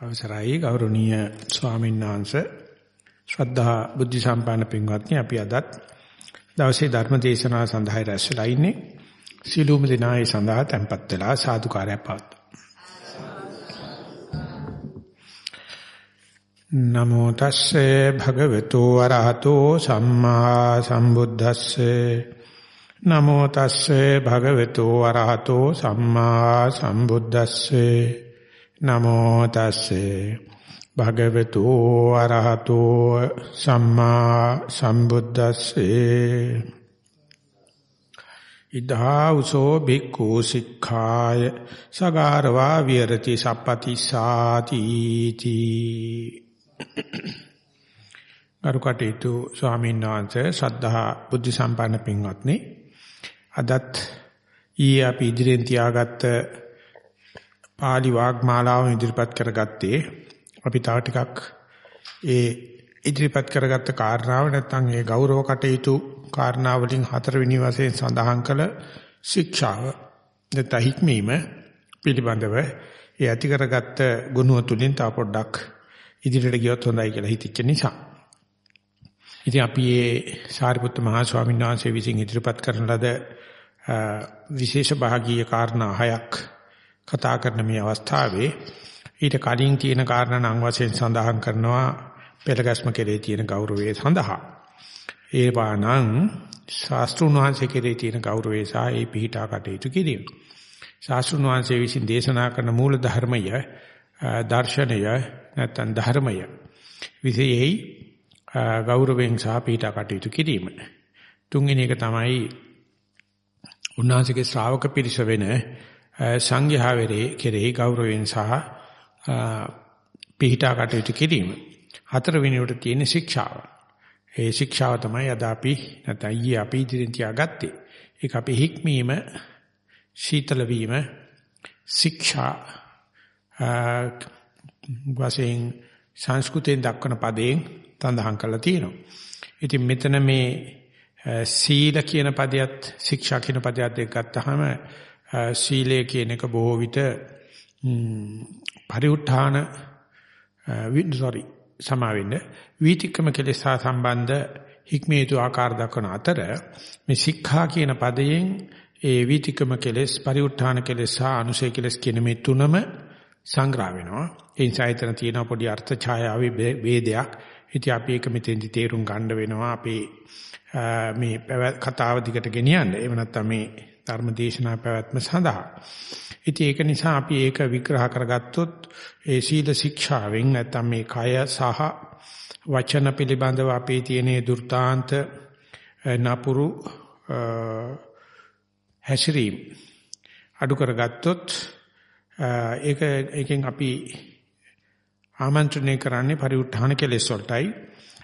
අවසරයි ගෞරවනීය ස්වාමීන් වහන්සේ. ශ්‍රද්ධා බුද්ධ සම්පන්න පින්වත්නි අපි අදත් දවසේ ධර්ම දේශනාව සඳහා රැස්ලා ඉන්නේ. සීලුම දිනායේ සඳහා tempත් වෙලා සාදුකාරය පවත්වමු. නමෝ තස්සේ භගවතු වරහතෝ සම්මා සම්බුද්දස්සේ. නමෝ තස්සේ භගවතු වරහතෝ සම්මා සම්බුද්දස්සේ. නමෝ තස්සේ. භගවතු අරහතෝ සම්මා සම්බුද්දස්සේ. ඉදා උසෝ බික්ඛු සික්ඛාය සගාරවා විරති සප්පති සාති තී කරුකටේතු ස්වාමීන් වහන්සේ ශ්‍රද්ධා බුද්ධ සම්පන්න පින්වත්නි අදත් ඊයේ අපි ඉදිරියෙන් තියාගත්ත පාලි වාග්මාලාව ඉදිරිපත් කරගත්තේ අපි තව ටිකක් ඒ ඉදිරිපත් කරගත්ත කාරණාව නැත්නම් ඒ ගෞරව කටයුතු කාරණා වලින් හතරවෙනි වශයෙන් සඳහන් කළ ශික්ෂාව නැත්නම් හික්මීම පිළිබඳව ඒ ඇති කරගත්ත ගුණ තුලින් තව පොඩ්ඩක් ඉදිරියට ගියොත් හොඳයි කියලා හිතෙච්ච නිසා. ඉතින් අපි මේ සාරිපුත්ත මහා ස්වාමීන් වහන්සේ විසින් ඉදිරිපත් කරන ලද විශේෂ භාගීය කාරණා හයක් කතා කරන මේ අවස්ථාවේ ඊට කලින් තියෙන කාරණා නම් වශයෙන් සඳහන් කරනවා පෙළගස්ම කෙරේ තියෙන ගෞරවය සඳහා. ඒ වානම් ශාස්ත්‍රුන් වහන්සේ කෙරේ තියෙන ගෞරවය සහ ඒ පිහිටා කටයුතු කිරීම. ශාස්ත්‍රුන් වහන්සේ විසින් දේශනා කරන මූල ධර්මය දර්ශනය නැත්නම් ධර්මය විශේෂයි ගෞරවයෙන් සහ පිහිටා කටයුතු කිරීම. තුන්වෙනි එක තමයි උන්වහන්සේගේ ශ්‍රාවක පිරිස වෙන සංඝයා වෙරේ කෙරෙහි ගෞරවයෙන් සහ පිහිටා කටයුතු කිරීම. හතර වෙනිවට තියෙන ශික්ෂාව. ඒ ශික්ෂාව තමයි අද අපි නැත්නම් ඊයේ අපි ඉදිරියෙන් තියාගත්තේ. ඒක අපි හික්මීම සීතල වීම ශික්ෂා වශයෙන් සංස්කෘතයෙන් දක්වන පදයෙන් තඳහන් කරලා තියෙනවා. ඉතින් මෙතන මේ සීල කියන පදයට ශික්ෂා කියන පදයට දෙක ගත්තාම සීලය කියන එක බොහෝ විට පරිඋත්ථාන sorry සමාවෙන්න වීතික්‍රම කෙලෙස් හා සම්බන්ධ හික්මේතු ආකාර දක්වන අතර මේ සික්ඛා කියන පදයෙන් ඒ වීතික්‍රම කෙලෙස් පරිඋත්ථාන කෙලෙස් හා අනුසය කෙලෙස් කියන මේ තුනම සංග්‍රහ වෙනවා. ඒ නිසා එතන තියෙන පොඩි අර්ථ ඡායාවේ ભેදයක් ඉතින් අපි ඒක මෙතෙන්දි තේරුම් ගන්න වෙනවා. අපේ මේ කතාව දිගට ගෙනියන්න. එහෙම නැත්නම් මේ ධර්ම දේශනා පැවැත්ම සඳහා. ඉතින් ඒක නිසා අපි ඒක විග්‍රහ කරගත්තොත් ඒ සීල ශික්ෂාවෙන් නැත්නම් මේ කය සහ වචන පිළිබඳව අපේ තියෙන දුර්තාන්ත නපුරු හැසිරීම අඩු කරගත්තොත් ඒක එකෙන් අපි ආමන්ත්‍රණය කරන්නේ පරිඋත්ථාන කෙලෙස් වලටයි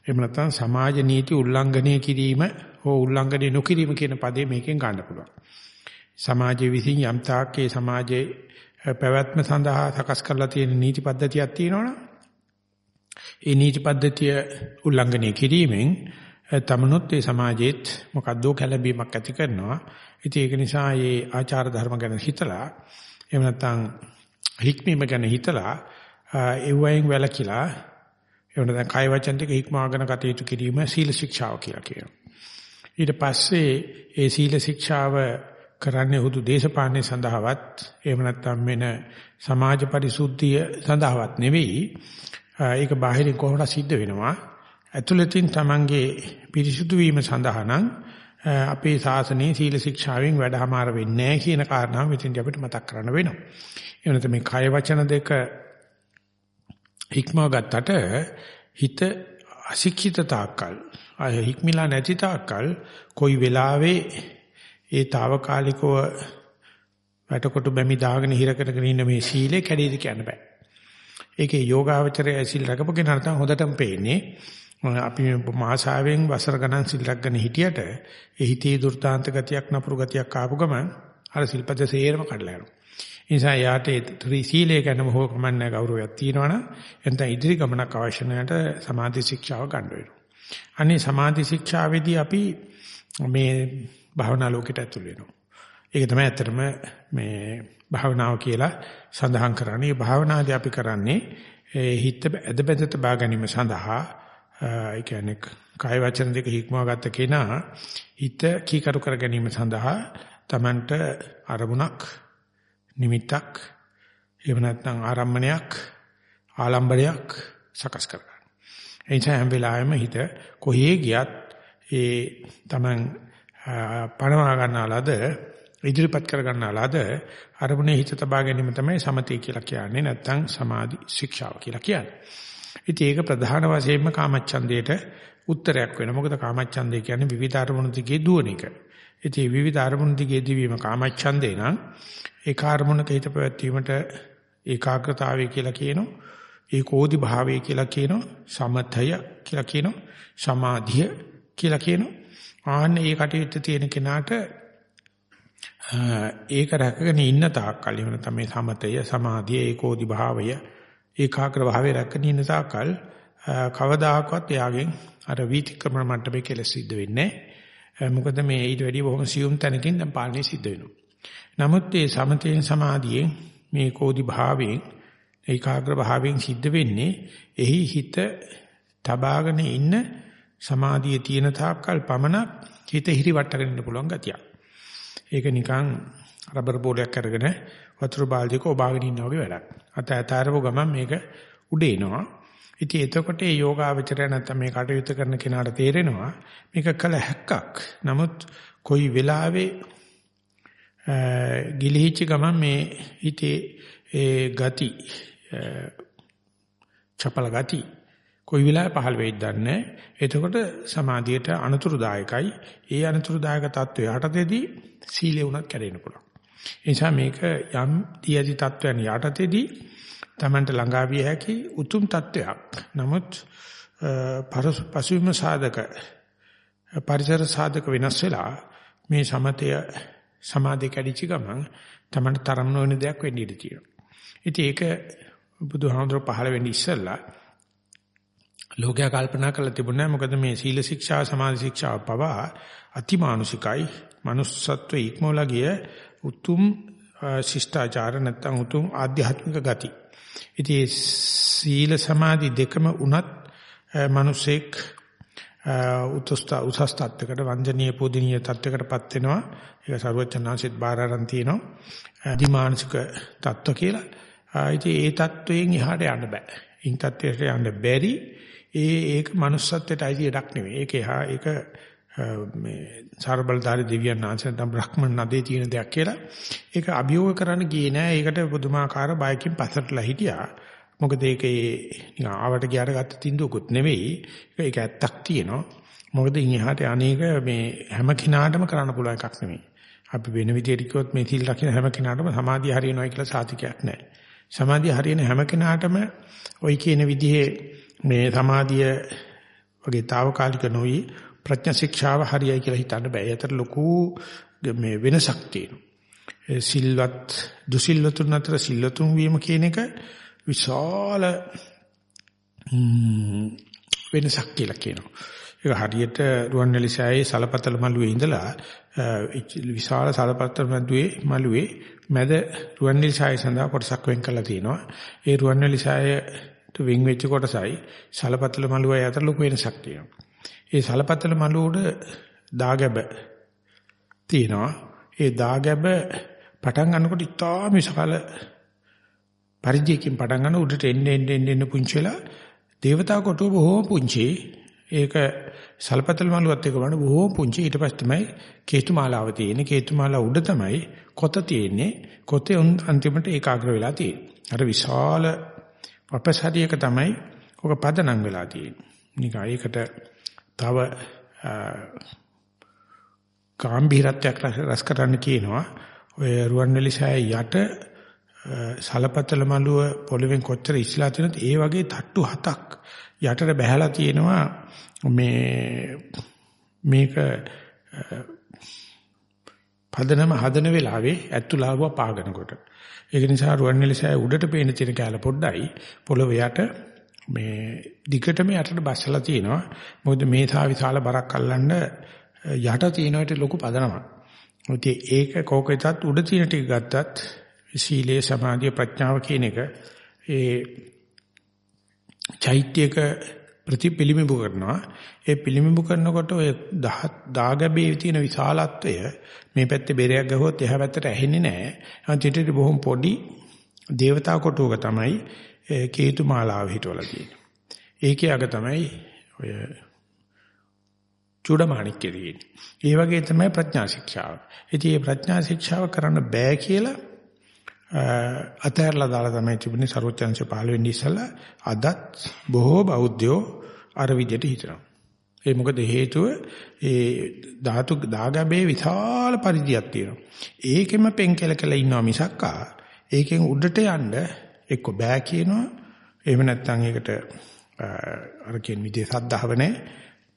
එහෙම නැත්නම් සමාජ නීති උල්ලංඝනය කිරීම හෝ උල්ලංඝනය නොකිරීම කියන පදේ මේකෙන් ගන්න පුළුවන්. සමාජයේ විසින් යම් තාක්කේ සමාජයේ පැවැත්ම සඳහා සකස් කරලා තියෙන නීති පද්ධතියක් තියෙනවනේ. ඒ නීති පද්ධතිය උල්ලංඝනය කිරීමෙන් තමනුත් ඒ සමාජයේත් මොකද්දෝ කැළඹීමක් ඇති කරනවා. ඉතින් ඒක නිසා මේ ආචාර ධර්ම ගැන හිතලා එහෙම නැත්නම් හික්මීම ගැන හිතලා ඒ වයින් වැළකීලා එහෙම නැත්නම් කය වචන ටික හික්මාගෙන කටයුතු කිරීම සීල ශික්ෂාව කියලා කියනවා. ඊට පස්සේ ඒ සීල ශික්ෂාව කරන්නේ හුදු දේශපාලනය සඳහාවත් එහෙම නැත්නම් වෙන සමාජ පරිසුද්ධිය සඳහාවත් නෙවෙයි. ඒක බාහිරින් කොහොමද සිද්ධ වෙනවා? ඇතුළතින් Tamange පිරිසුදු වීම සඳහා නම් අපේ ශාසනයේ සීල ශික්ෂාවෙන් වැඩහමාර වෙන්නේ නැහැ කියන කාරණාව මෙතෙන්දී අපිට මතක් කරන්න වෙනවා. එහෙම නැත්නම් මේ කය වචන දෙක හික්මව ගත්තට හිත අශික්ෂිත තාක්කල් අය හික්මිලා නැති තාක්කල් කොයි වෙලාවේ ඒ తాවකාලිකව වැටකොට බැමි දාගෙන හිර කරගෙන ඉන්න මේ සීලේ කැඩෙයිද කියන්න බෑ. ඒකේ යෝගාවචරය සිල් රැකපගෙන නැත්නම් හොඳටම පේන්නේ අපි මාසාවෙන් වසර ගණන් සිල් රැකගෙන හිටියට ඒ හිතේ දුර්තාන්ත ගතියක් නපුරු ගතියක් ආපු ගමන් අර සිල්පද සේරම කඩලා යනවා. ඒ නිසා යාට ඒ සීලය ගැනම හෝ කමන්නේ ගෞරවයක් තියෙනවනම් එතන ඉදිරි ගමනක් අවශ්‍ය නැට සමාධි ශික්ෂාව ගන්න වෙනවා. අනේ සමාධි ශික්ෂාවේදී අපි මේ භාවනා ලෝකෙට ඇතුල් වෙනවා. ඒක තමයි ඇත්තටම මේ භාවනාව කියලා සඳහන් කරන්නේ. මේ භාවනාදී අපි කරන්නේ හිත ඇදබැද තබා ගැනීම සඳහා ඒ කියන්නේ කාය වචන දෙක හික්මවා ගත්ත කෙනා හිත කීකරු කර ගැනීම සඳහා Tamanට අරමුණක් නිමිත්තක් එහෙම නැත්නම් ආරම්මණයක් ආලම්බණයක් සකස් කරගන්න. ඒ නිසා හැම වෙලාවෙම හිත කොහේ ගියත් ඒ Taman පණවා ගන්නාලාද ඉදිරිපත් කර ගන්නාලාද අරමුණේ හිත තබා ගැනීම තමයි සමතේ කියලා කියන්නේ නැත්නම් සමාධි ශික්ෂාව කියලා කියන්නේ. ඉතින් ඒක ප්‍රධාන වශයෙන්ම කාමච්ඡන්දයට උත්තරයක් වෙනවා. මොකද කාමච්ඡන්දය කියන්නේ විවිධ අරමුණු දිගේ දුවන එක. ඉතින් විවිධ අරමුණු දිගේ දිවීම කාමච්ඡන්දේ නම් ඒ කාර්මුණක හිත පැවැත්වීමට ඒකාග්‍රතාවය කියලා කියනවා. ඒකෝදි භාවය කියලා කියනවා. සමතය කියලා කියනවා. සමාධිය කියලා කියනවා. ආන්න ඒ කටයුත්ත තියෙන කෙනාට ඒක රැකගෙන ඉන්න තාක්කල් එහෙම නැත්නම් මේ සමතය සමාධිය ඒකෝදි භාවය ඒකාග්‍ර භාවය රැකගෙන ඉන්න තාක්කල් කවදාකවත් එයාගෙන් අර වීතික්‍රමණ මට්ටමේ කෙලෙස් සිද්ධ වෙන්නේ මොකද මේ ඊට වැඩිය බොහොම සියුම් තැනකින් දැන් පාලනය සිද්ධ වෙනවා. නමුත් මේ සමතේන් සමාධියෙන් මේ කෝදි භාවයෙන් ඒකාග්‍ර භාවයෙන් සිද්ධ වෙන්නේ එහි හිත තබාගෙන ඉන්න සමාධියේ තියෙන තාක්කල් පමණක් හිත හිරිවට්ටගෙන ඉන්න පුළුවන් ගතියක්. ඒක නිකන් රබර් බෝලයක් අරගෙන වතුර බාල්දියක ඔබාගෙන ඉන්නා වගේ වැඩක්. අත ඇතාරපු ගමන් මේක උඩ එනවා. ඉතින් එතකොට මේ යෝගාවචරය නැත්තම් මේ කටයුතු කරන කෙනාට තේරෙනවා මේක කල හැක්කක්. නමුත් කොයි වෙලාවෙ ගිලිහිච්ච ගමන් මේ හිතේ ඒ ගති චපල ගති කොයි වෙලාවෙ පහළ වෙයිද දන්නේ එතකොට සමාධියට අනතුරුදායකයි. ඒ අනතුරුදායක தত্ত্বය යටතේදී සීලය උනත් කැඩෙන්න පුළුවන්. ඒ නිසා මේක යම් තියදි தত্ত্বයන් යටතේදී Tamanට ළඟා විය හැකි උතුම් தত্ত্বයක්. නමුත් පසුවිම සාධක පරිසර සාධක වෙනස් වෙලා මේ සමතය සමාධිය කැඩිච්ච ගමන් Tamanට තරම් නොවන දෙයක් වෙන්න ඉඩ තියෙනවා. ඉතින් ඒක බුදුහාමුදුරුවෝ පහළ වෙන්නේ ඉස්සෙල්ලා ලෝකයා කල්පනා කරලා තිබුණා මොකද මේ සීල ශික්ෂා සමාධි ශික්ෂා පවා අතිමානුෂිකයි manussත්ව ඉක්මවලා ගිය උතුම් ශිෂ්ටාචාර නැත්තම් උතුම් ආධ්‍යාත්මික ගති. ඉතින් සීල සමාධි දෙකම උනත් මිනිසෙක් උත්ස්ත උසස් තත්ත්වයකට වංජනීය පොදිනීය තත්ත්වයකටපත් වෙනවා. ඒක ਸਰවචනාංශෙත් බාර අරන් තියෙනවා. අධිමානසික තත්ත්ව කියලා. ඉතින් ඒ තත්ත්වයෙන් එහාට යන්න බෑ. ඉන් තත්ත්වයට යන්න බැරි ඒ ඒක manussත්වයට අයිති එකක් නෙවෙයි. ඒක එහා ඒක මේ සර්බලධාරී දෙවියන් වහන්සේ නැත්නම් බ්‍රහ්මන් නදේ තියෙන දෙයක් කියලා. ඒක අභියෝග කරන්න ගියේ නෑ. ඒකට පුදුමාකාර බයකින් පස්සටලා හිටියා. මොකද ඒකේ නිකන් ආවට ගියාට ගත්ත තින්දුවකුත් නෙවෙයි. ඒක ඇත්තක් තියෙනවා. මොකද ඉහාට අනේක මේ හැම කෙනාටම කරන්න පුළුවන් එකක් නෙවෙයි. අපි වෙන විදිහට කිව්වොත් මේ තිල් රකින්න හැම කෙනාටම සමාධිය හරියනවා කියලා සාතිකයක් නැහැ. සමාධිය හරියන හැම කෙනාටම ওই කියන විදිහේ මේ සමාධිය වගේ తాවකාලික නොවි ප්‍රඥා ශික්ෂාව හරියයි කියලා හිතන්න බෑ. ඒතර ලොකු මේ වෙනසක් තියෙනවා. සිල්වත් දුසිල්වතුන් අතර සිල්වතුන් වීම කියන එක විශාල වෙනසක් කියලා කියනවා. ඒක හරියට රුවන්වැලිසෑයේ සලපතල මළුවේ ඉඳලා විශාල සලපතල මළුවේ මළුවේ මැද රුවන්වැලිසෑය සඳහා කොටසක් වෙන් කරලා තියෙනවා. ඒ රුවන්වැලිසෑයට වෙන් වෙච්ච කොටසයි සලපතල මළුවයි අතර ලොකු වෙනසක් තියෙනවා. ඒ සලපතල මළුවේද දාගැබ තියෙනවා. ඒ දාගැබ පටන් ගන්නකොට ඉතාම විශාල පරිධියකින් පටන් ගන්න උඩට එන්න එන්න එන්න එන්න පුංචි වෙලා දේවතා කොටුව බොහොම පුංචි. ඒක සල්පතල් මළුවත් එක බලන බොහොම පුංචි. ඊට පස්සේ තමයි කේතුමාලාව තියෙන්නේ. කේතුමාලාව උඩ තමයි කොත තියෙන්නේ. කොතේ අන්තිමට ඒකාග්‍ර වෙලා තියෙන්නේ. අර විශාල අපසරියක තමයි ඔක පදනම් වෙලා තියෙන්නේ. නිකන් ඒකට තව ගාම්භීරත්වයක් රස කරන්න කියනවා. ඔය රුවන්වැලි සෑය යට සලපතල මළුව පොළවෙන් කොච්චර ඉස්ලා තියෙනවද ඒ වගේ තට්ටු හතක් යටට බැහැලා තියෙනවා මේ මේක පදනම හදන වෙලාවේ ඇතුළාව පාගනකොට ඒක නිසා රුවන්වැලි සෑය උඩට පේන තියෙන කැල පොඩ්ඩයි පොළොව යට මේ දිගටම යටට බස්සලා තියෙනවා. මොකද මේ සා විශාල බරක් අල්ලන්න යට තියෙනවට ලොකු පදනමක්. ඉතින් ඒක කෝකෙතත් උඩ තියෙන ටික ගත්තත් සීලේ සමාධිය ප්‍රඥාව කියන එක ඒ චෛත්‍යක ප්‍රතිපිලිමිබු කරනවා. ඒ පිළිමිබු කරනකොට ඔය දාගැබේ තියෙන විශාලත්වය මේ පැත්තේ බෙරයක් ගහුවොත් එහා පැත්තට ඇහෙන්නේ නැහැ. අන්තිමට බොහොම පොඩි දේවතා කොටුවක තමයි කේතු මාලාව හිටවලා තියෙන්නේ. ඒකේ අග තමයි ඔය චූඩමාණික්කේ තියෙන්නේ. ඒ වගේ තමයි ප්‍රඥා ශික්ෂාව. ඉතින් මේ ප්‍රඥා ශික්ෂාව කරන්න බෑ කියලා අතහැරලා දාලා තමයි තිබුණේ ਸਰවචන්ංශ 15 වෙනි ඉස්සලා අදත් බොහෝ බෞද්ධයෝ අර විදිහට හිතනවා. ඒ මොකද හේතුව ඒ ධාතු දාගබේ විශාල පරිධියක් තියෙනවා. ඒකෙම පෙන්කලකල ඉන්නවා මිසක්කා ඒකෙන් උඩට යන්න එක්ක බෑ කියනවා. එහෙම නැත්නම් ඒකට අර කියන විදිහේ සද්ධාව නැහැ,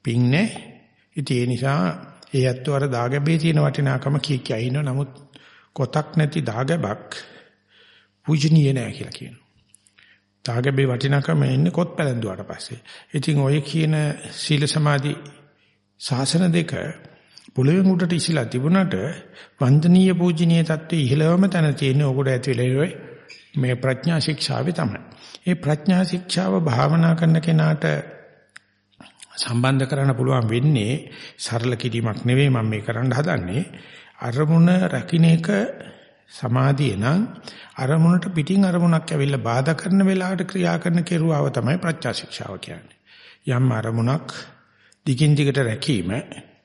පිං නැහැ. ඉතින් ඒ නිසා ඒ ඇත්තෝ අර දාගබේ තියෙන වටිනාකම කී කිය ඉන්නවා. නමුත් කොතක් නැති දාගබක් පූජනීය නෑ කියලා කියනවා. තාගබේ වටිනාකම එන්නේ කොත් පැලඳුවාට පස්සේ. ඉතින් ඔය කියන සීල සමාධි ශාසන දෙක පොළවෙන් උඩට ඉසිලා තිබුණාට වන්දනීය පූජනීය தත්ත්වයේ ඉහළවම තැන තියෙන ඕකට ඇති වෙලේ මේ ප්‍රඥා ශික්ෂාවේ තමයි. මේ ප්‍රඥා ශික්ෂාව භාවනා කරන කෙනාට සම්බන්ධ කරන්න පුළුවන් වෙන්නේ සරල කිරීමක් නෙවෙයි මම මේ කරන්න හදන්නේ. අරමුණ රකින්න එක සමාධිය නම් අරමුණට පිටින් අරමුණක් ඇවිල්ලා බාධා කරන වෙලාවට ක්‍රියා කරන කෙරුවාව තමයි ප්‍රත්‍යා ශික්ෂාව කියන්නේ. යම් අරමුණක් දිගින් දිගට රැකීම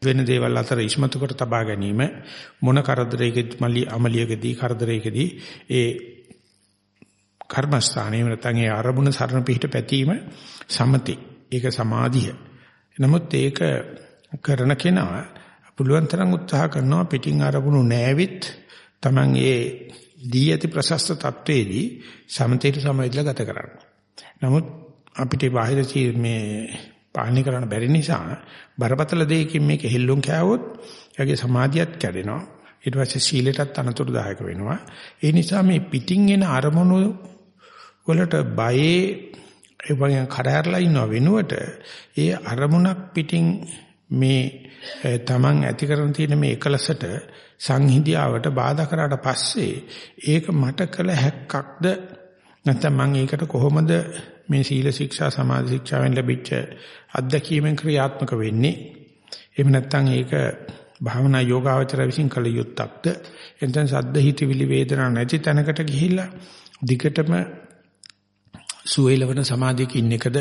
වෙන දේවල් අතර ඉස්මතු කර තබා ගැනීම මොන කරදරයකදී මලි අමලියකදී කරදරයකදී ඒ කර්මස්ථානයේ නැත්නම් ඒ අරමුණ සරණ පිහිට පැතීම සමතේ ඒක සමාධිය. නමුත් ඒක කරන කෙනා පුළුවන් තරම් උත්සාහ කරනවා පිටින් අරමුණු නැවිත් Taman ඒ දී ඇති ප්‍රශස්ත තත්වයේදී සමතේට සමවැදලා ගත කරන්න. නමුත් අපිට බාහිර මේ පාලනය කරන්න බැරි නිසා බරපතල දෙයකින් මේක හෙල්ලුම් කෑවොත් එයාගේ සමාධියත් කැඩෙනවා. ඊට පස්සේ සීලයටත් අනතුරුදායක වෙනවා. ඒ නිසා මේ පිටින් එන අරමුණු වලට බයේ ඒ වගේ කරහැරලා ඉන්නව වෙනුවට ඒ අරමුණක් පිටින් මේ තමන් ඇති කරන තියෙන මේ එකලසට සංහිඳියාවට බාධා කරාට පස්සේ ඒක මට කළ හැක්කක්ද? නැත්නම් මම ඒකට කොහොමද මේ සීල ශික්ෂා සමාධි ශික්ෂාවෙන් ලැබිච්ච අත්දැකීමෙන් ක්‍රියාත්මක වෙන්නේ? එහෙම නැත්නම් ඒක භාවනා යෝගාවචර විසින් කළ යුත්තක්ද? එතෙන් සද්ද හිතවිලි වේදනා නැති තැනකට ගිහිල්ලා දිගටම සුවේලවන සමාධියක ඉන්න එකද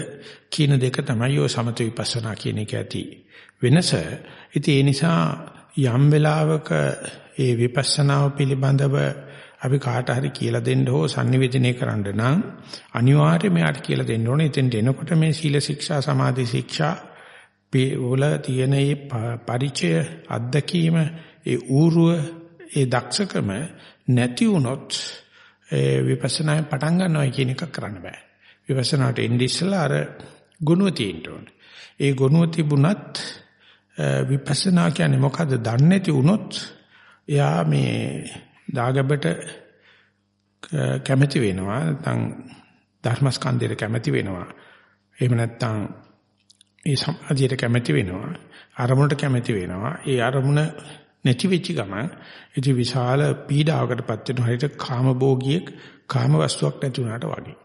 කියන දෙක තමයි ඔය සමත විපස්සනා කියන එක ඇති වෙනස. ඉතින් ඒ නිසා යම් වෙලාවක ඒ විපස්සනාව පිළිබඳව අපි කාට හරි කියලා දෙන්න හෝ sannivedanaya කරන්න නම් අනිවාර්යයෙන් මෙයාට කියලා දෙන්න ඕනේ. එතෙන්ට එනකොට මේ සීල ශික්ෂා සමාධි ශික්ෂා වල තියෙන මේ පරිචය අත්දැකීම ඒ ඌරුව ඒ දක්ෂකම නැති වුණොත් ඒ විපස්සනා පටන් ගන්නවා කියන එක කරන්න බෑ. විපස්සනාට එන්නේ ඉස්සලා අර ගුණුව තියෙන්න ඕනේ. ඒ ගුණුව තිබුණත් විපස්සනා කියන්නේ මොකද්ද? දන්නේ නැති වුණොත් එයා මේ දාගබට කැමැති වෙනවා. නැත්නම් ධර්මස්කන්ධයට කැමැති වෙනවා. එහෙම නැත්නම් ඒ සමාධියට කැමැති වෙනවා. අරමුණට කැමැති වෙනවා. ඒ අරමුණ නැති වෙච්ච ගමන් ඉති විශාල පීඩාවකටපත් වෙන හරියට කාමභෝගියෙක් කාම වස්තුවක් නැති වුණාට වගේ.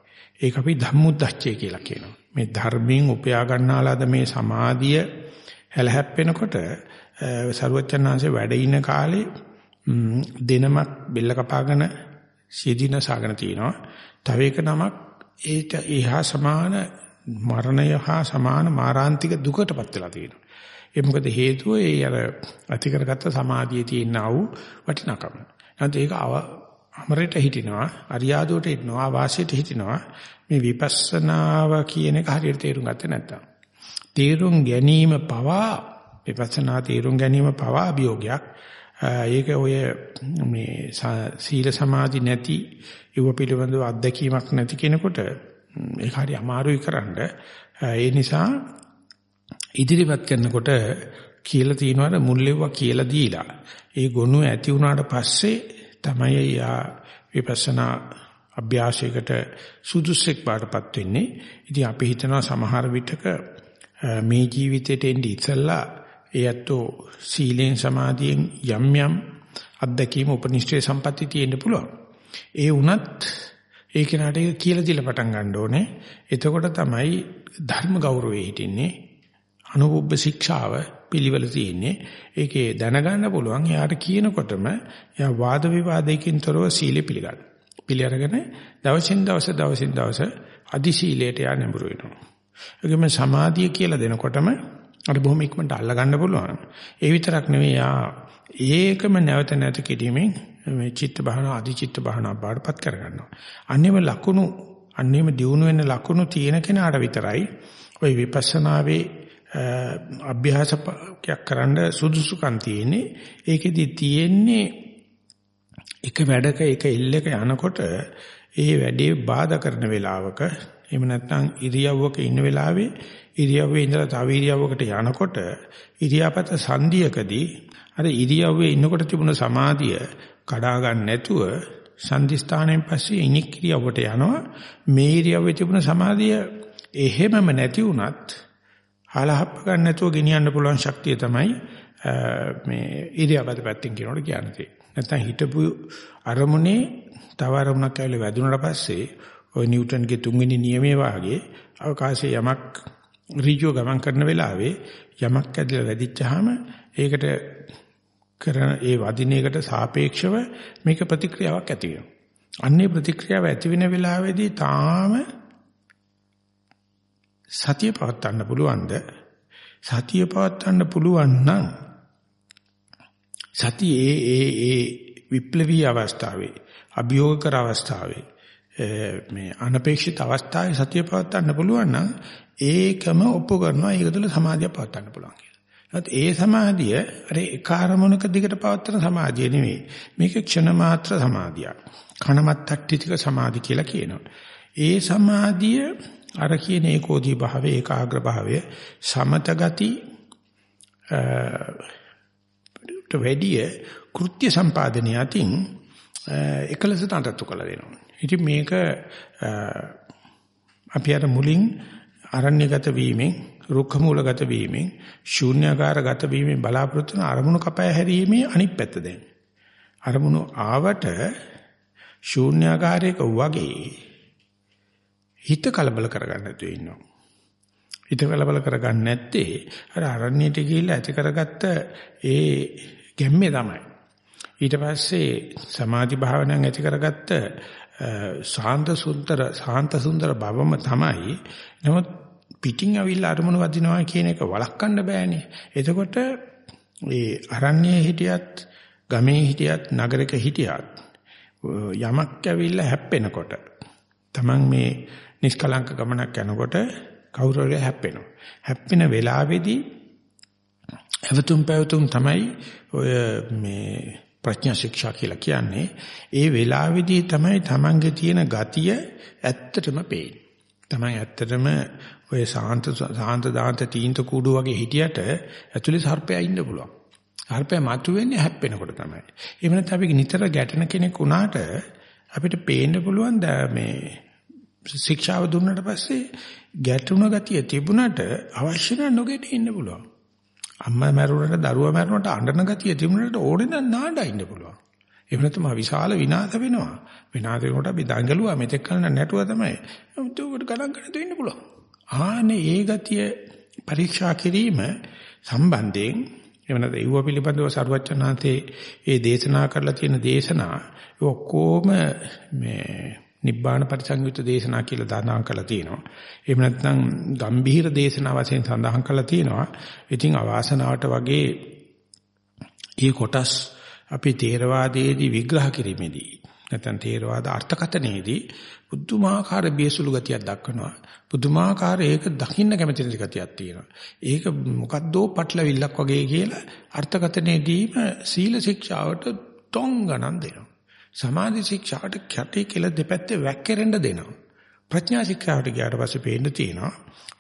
ඒක අපි ධම්මුද්දච්චය කියලා කියනවා. මේ ධර්මයෙන් උපයා ගන්නාලාද මේ සමාධිය හැලහැප්පෙනකොට සරුවච්චන්හන්සේ වැඩ ඉන කාලේ දෙනමක් බෙල්ල කපාගෙන සියදිනසාගෙන තිනවා. තව එක නමක් ඒක එහා සමාන මරණය හා සමාන මාරාන්තික දුකටපත් වෙලා තියෙනවා. ඒ මොකද හේතුව ඒ අර ඇති කරගත්ත සමාධියේ තියෙන ආ වූ වටිනාකම. නැත්නම් ඒක අමරයට හිටිනවා, අරියාදුවට හිටිනවා, වාසියට හිටිනවා. මේ විපස්සනාව කියන එක හරියට තේරුම් ගත්තේ නැත්තම්. තේරුම් ගැනීම පවා විපස්සනා තේරුම් ගැනීම පවා අභියෝගයක්. ඒක ඔය මේ සීල සමාධි නැති ඉව පිළිබඳව අත්දැකීමක් නැති කෙනෙකුට ඒක හරි අමාරුයි කරන්න. ඒ නිසා ඉදිරිපත් කරනකොට කියලා තියනවාට මුල්ලෙව්වා කියලා දීලා ඒ ගොනු ඇති වුණාට පස්සේ තමයි යා විපස්සනා අභ්‍යාසයකට සුදුසෙක් බාටපත් වෙන්නේ. ඉතින් අපි හිතනවා සමහර විටක මේ ජීවිතේට එන්නේ ඉස්සල්ලා එයත්ෝ සීලෙන් සමාධියෙන් යම් යම් අත්දැකීම් උපනිෂ්ඨේ සම්පatti තියෙන්න පුළුවන්. ඒ වුණත් ඒ කෙනාට ඒක කියලා දීලා පටන් ගන්න ඕනේ. එතකොට තමයි ධර්ම ගෞරවය හිටින්නේ. අනුභව ශික්ෂාව පිළිවෙල තියෙන්නේ. ඒකේ දැනගන්න පුළුවන්. එයාට කියනකොටම එයා වාද විවාදයකින් තොරව සීලෙ පිළිගන්න. පිළිඅරගෙන දවසින් දවස දවසින් දවස අදි සීලයට යා නැඹුරු වෙනවා. ඒකම සමාධිය කියලා දෙනකොටම අර බොහොම ඉක්මනට අල්ල ගන්න පුළුවන්. ඒ විතරක් නෙවෙයි යා ඒකම නැවත නැවත කිරීමෙන් මේ චිත්ත භාවනා අධි චිත්ත භාවනා බාඩපත් කරගන්නවා. අන්නේම ලකුණු අන්නේම දියුණු වෙන ලකුණු තියෙන කෙනාට විතරයි ওই විපස්සනාවේ අභ්‍යාසයක් කරන්න සුදුසුකම් තියෙන්නේ. ඒකෙදි තියෙන්නේ එක වැඩක එක එල්ලක යනකොට ඒ වැඩේ බාධා කරන වෙලාවක එහෙම නැත්නම් ඉරියව්වක ඉන්න වෙලාවේ ඉරියව්වේ ඉඳලා තව ඉරියව්වකට යනකොට ඉරියාපත සංධියකදී අර ඉරියව්වේ ඉන්නකොට තිබුණ සමාධිය කඩා ගන්න නැතුව සංදිස්ථානයෙන් පස්සේ ඉනික් ඉරියව්වට යනවා මේ ඉරියව්වේ තිබුණ සමාධිය එහෙමම නැති වුණත් හලහප්ප ගන්න නැතුව ගෙනියන්න පුළුවන් ශක්තිය තමයි මේ ඉරියාපත පැත්තෙන් කියනකොට කියන්නේ. නැත්නම් හිතපු අරමුණේ තව අරමුණක් ඇවිල්ලා වැදුනට පස්සේ ඔය නිව්ටන්ගේ තුන්වෙනි නියමයේ වාගේ අවකාශයේ යමක් ඍජුව ගමන් කරන වෙලාවේ යමක් ඇදලා වැදිච්චාම ඒකට කරන ඒ වදින එකට සාපේක්ෂව මේක ප්‍රතික්‍රියාවක් ඇති වෙනවා. අන්නේ ප්‍රතික්‍රියාව ඇති වෙන වෙලාවේදී තාම සතිය පවත්වන්න පුළුවන්ද? සතිය පවත්වන්න පුළුවන් නම් සතියේ ඒ ඒ විප්ලවීය අවස්ථාවේ අභියෝග කර අවස්ථාවේ මේ අනපේක්ෂිත අවස්ථාවේ සතිය පවත්වන්න පුළුවන් නම් ඒකම ඔප්පු කරනවා ඒක තුළ සමාධිය පවත්වන්න පුළුවන් කියලා. ඒ සමාධිය අර එක අරමුණක දිගට පවත්වන සමාධිය නෙවෙයි. මේක ක්ෂණ මාත්‍ර සමාධියක්. කණමත්තට්ටිතික සමාධි කියලා කියනවා. ඒ සමාධිය අර කියන ඒකෝදී භාවයේ ඒකාග්‍ර භාවයේ සමත ගති වැඩිය කෘත්‍ය සම්පාදනය අතින් එකලසට අටත්තු කළ දෙනවා. ඉතින් මේක අපි අර මුලින් අරණ්‍යගත වීමෙන් රුක්ඛ මූලගත වීමෙන් ශූන්‍යාකාරගත වීමෙන් බලාපොරොත්තු වන අරමුණු කපය හැරීමේ අනිත් පැත්ත දැන්. අරමුණු ආවට ශූන්‍යාකාරයක වගේ හිත කලබල කරගන්න නැතුව ඉන්නවා. හිත කලබල කරගන්න නැත්තේ අර අරණ්‍යයට ගිහිල්ලා ඇති කරගත්ත ඒ ගැම්මේ තමයි. ඊට පස්සේ සමාධි භාවනාවෙන් ඇති කරගත්ත සාන්ත සුන්දර සාන්ත සුන්දර බවම තමයි. නමුත් පිටින් අවිල්ල අරමුණු වදිනවා කියන එක වළක්වන්න බෑනේ. එතකොට ඒ අරණ්‍යයේ හිටියත් ගමේ හිටියත් නගරක හිටියත් යමක් ඇවිල්ලා හැප්පෙනකොට Taman මේ නිෂ්කලංක ගමනක් යනකොට කවුරුහරි හැප්පෙනවා. හැප්පෙන වෙලාවේදී අවතුම් පැවතුම් තමයි ඔය මේ ප්‍රඥා ශික්ෂා කියලා කියන්නේ. ඒ වෙලාවේදී තමයි Tamange තියෙන ගතිය ඇත්තටම පේන්නේ. තමයි ඇත්තටම ඔය සාන්ත සාන්ත දාන්ත තීන්ත කූඩු වගේ හිටියට ඇතුලේ සර්පයා ඉන්න පුළුවන්. සර්පයා මතුවෙන්නේ හැප්පෙනකොට තමයි. එහෙම නැත්නම් අපි නිතර ගැටෙන කෙනෙක් වුණාට අපිට පේන්න පුළුවන් මේ ශික්ෂාව දුන්නට පස්සේ ගැටුණ ගතිය තිබුණට අවශ්‍ය නම් නොගෙට ඉන්න පුළුවන්. අම්මා මැරුණට දරුවා මැරුණට අඬන ගතිය තිබුණට ඕනේ නම් නාඩා ඉන්න පුළුවන්. එහෙම නැත්නම් විශාල විනාශ වෙනවා. විනාශ වෙනකොට අපි දඟලුවා මෙතෙක් කල නැටුවා තමයි. ඒකට ගණන් ගන්න දෙන්න පුළුවන්. ආනේ ඒ ගතිය පරීක්ෂා කිරීම සම්බන්ධයෙන් එහෙම නැත්නම් ඒව පිළිබඳව සරුවච්චනාතේ ඒ දේශනා කරලා තියෙන දේශනා ඔක්කොම මේ නිබ්බාන පරිසංයුත් දේශනා කියලා දානං කරලා තියෙනවා. එහෙම නැත්නම් ගම්භීර දේශනා වශයෙන් සඳහන් කරලා තියෙනවා. ඉතින් අවාසනාවට වගේ මේ කොටස් අපි තේරවාදයේදී විග්‍රහ කිරීමේදී නැත්නම් තේරවාද අර්ථකථනයේදී බුද්ධමාකාර බියසුළු ගතියක් දක්වනවා. බුදුමාකාර ඒක දකින්න කැමති නැති ගතියක් තියෙනවා. ඒක මොකද්දෝ පටලවිල්ලක් වගේ කියලා අර්ථකථනයේදීම සීල ශික්ෂාවට තොං ගණන් දෙනවා. සමාධි ශික්ෂාට කැටි කියලා දෙපැත්තේ වැක්කිරෙන්න දෙනවා. ප්‍රඥා ශික්ෂාවට ගියාට පස්සේ පේන්න තියෙනවා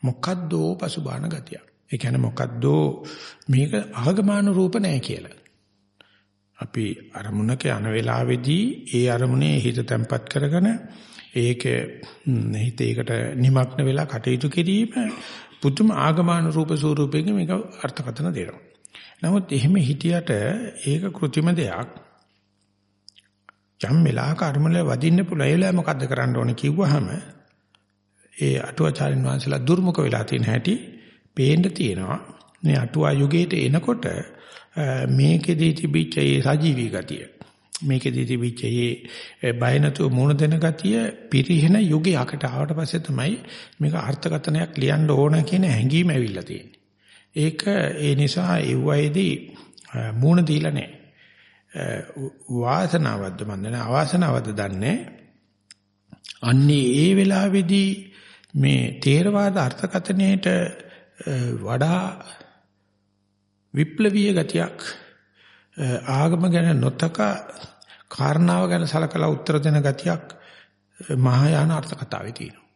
මොකද්දෝ පසුබාන ගතිය. ඒ කියන්නේ මොකද්දෝ මේක ආගමාන රූප නැහැ කියලා. අපි අරමුණක යන වෙලාවේදී ඒ අරමුණේ හිත තැම්පත් කරගෙන ඒක හිත ඒකට නිමග්න වෙලා කටයුතු කිරීම පුදුම ආගමාන රූප ස්වරූපයෙන් මේක අර්ථකථන දෙනවා. නමුත් එහෙම හිටියට ඒක કૃතිම දෙයක්. යම් වෙලාවක අරමුණේ වදින්න පුළුවන්. ඒ වෙලාව මොකද්ද කරන්න ඕනේ කිව්වහම ඒ අටුවාචාරින් වහන්සේලා දුර්මුඛ වෙලා තියෙන හැටි පේන්න තියෙනවා. මේ අටුවා යුගයට එනකොට මේකෙදී තිබිච්ච ඒ සජීවී ගතිය මේකෙදී තිබිච්ච ඒ බය නැතුව මුණ දෙන ගතිය පිරිහෙන යුගයකට ආවට පස්සේ තමයි මේක අර්ථකථනයක් ලියන්න ඕන කියන හැඟීම ඇවිල්ලා තියෙන්නේ. ඒක ඒ නිසා ඒ වයේදී මුණ දීලා නැහැ. වාසනාවක්ද මන්ද නැහැ අවාසනාවක්ද දන්නේ අන්නේ ඒ වෙලාවේදී මේ තේරවාද අර්ථකථනයේට වඩා විප්ලවීය ගතියක් ආගම ගැන නොතක කාරණාව ගැන සලකලා උත්තර දෙන ගතියක් මහායාන අර්ථ කතාවේ තියෙනවා.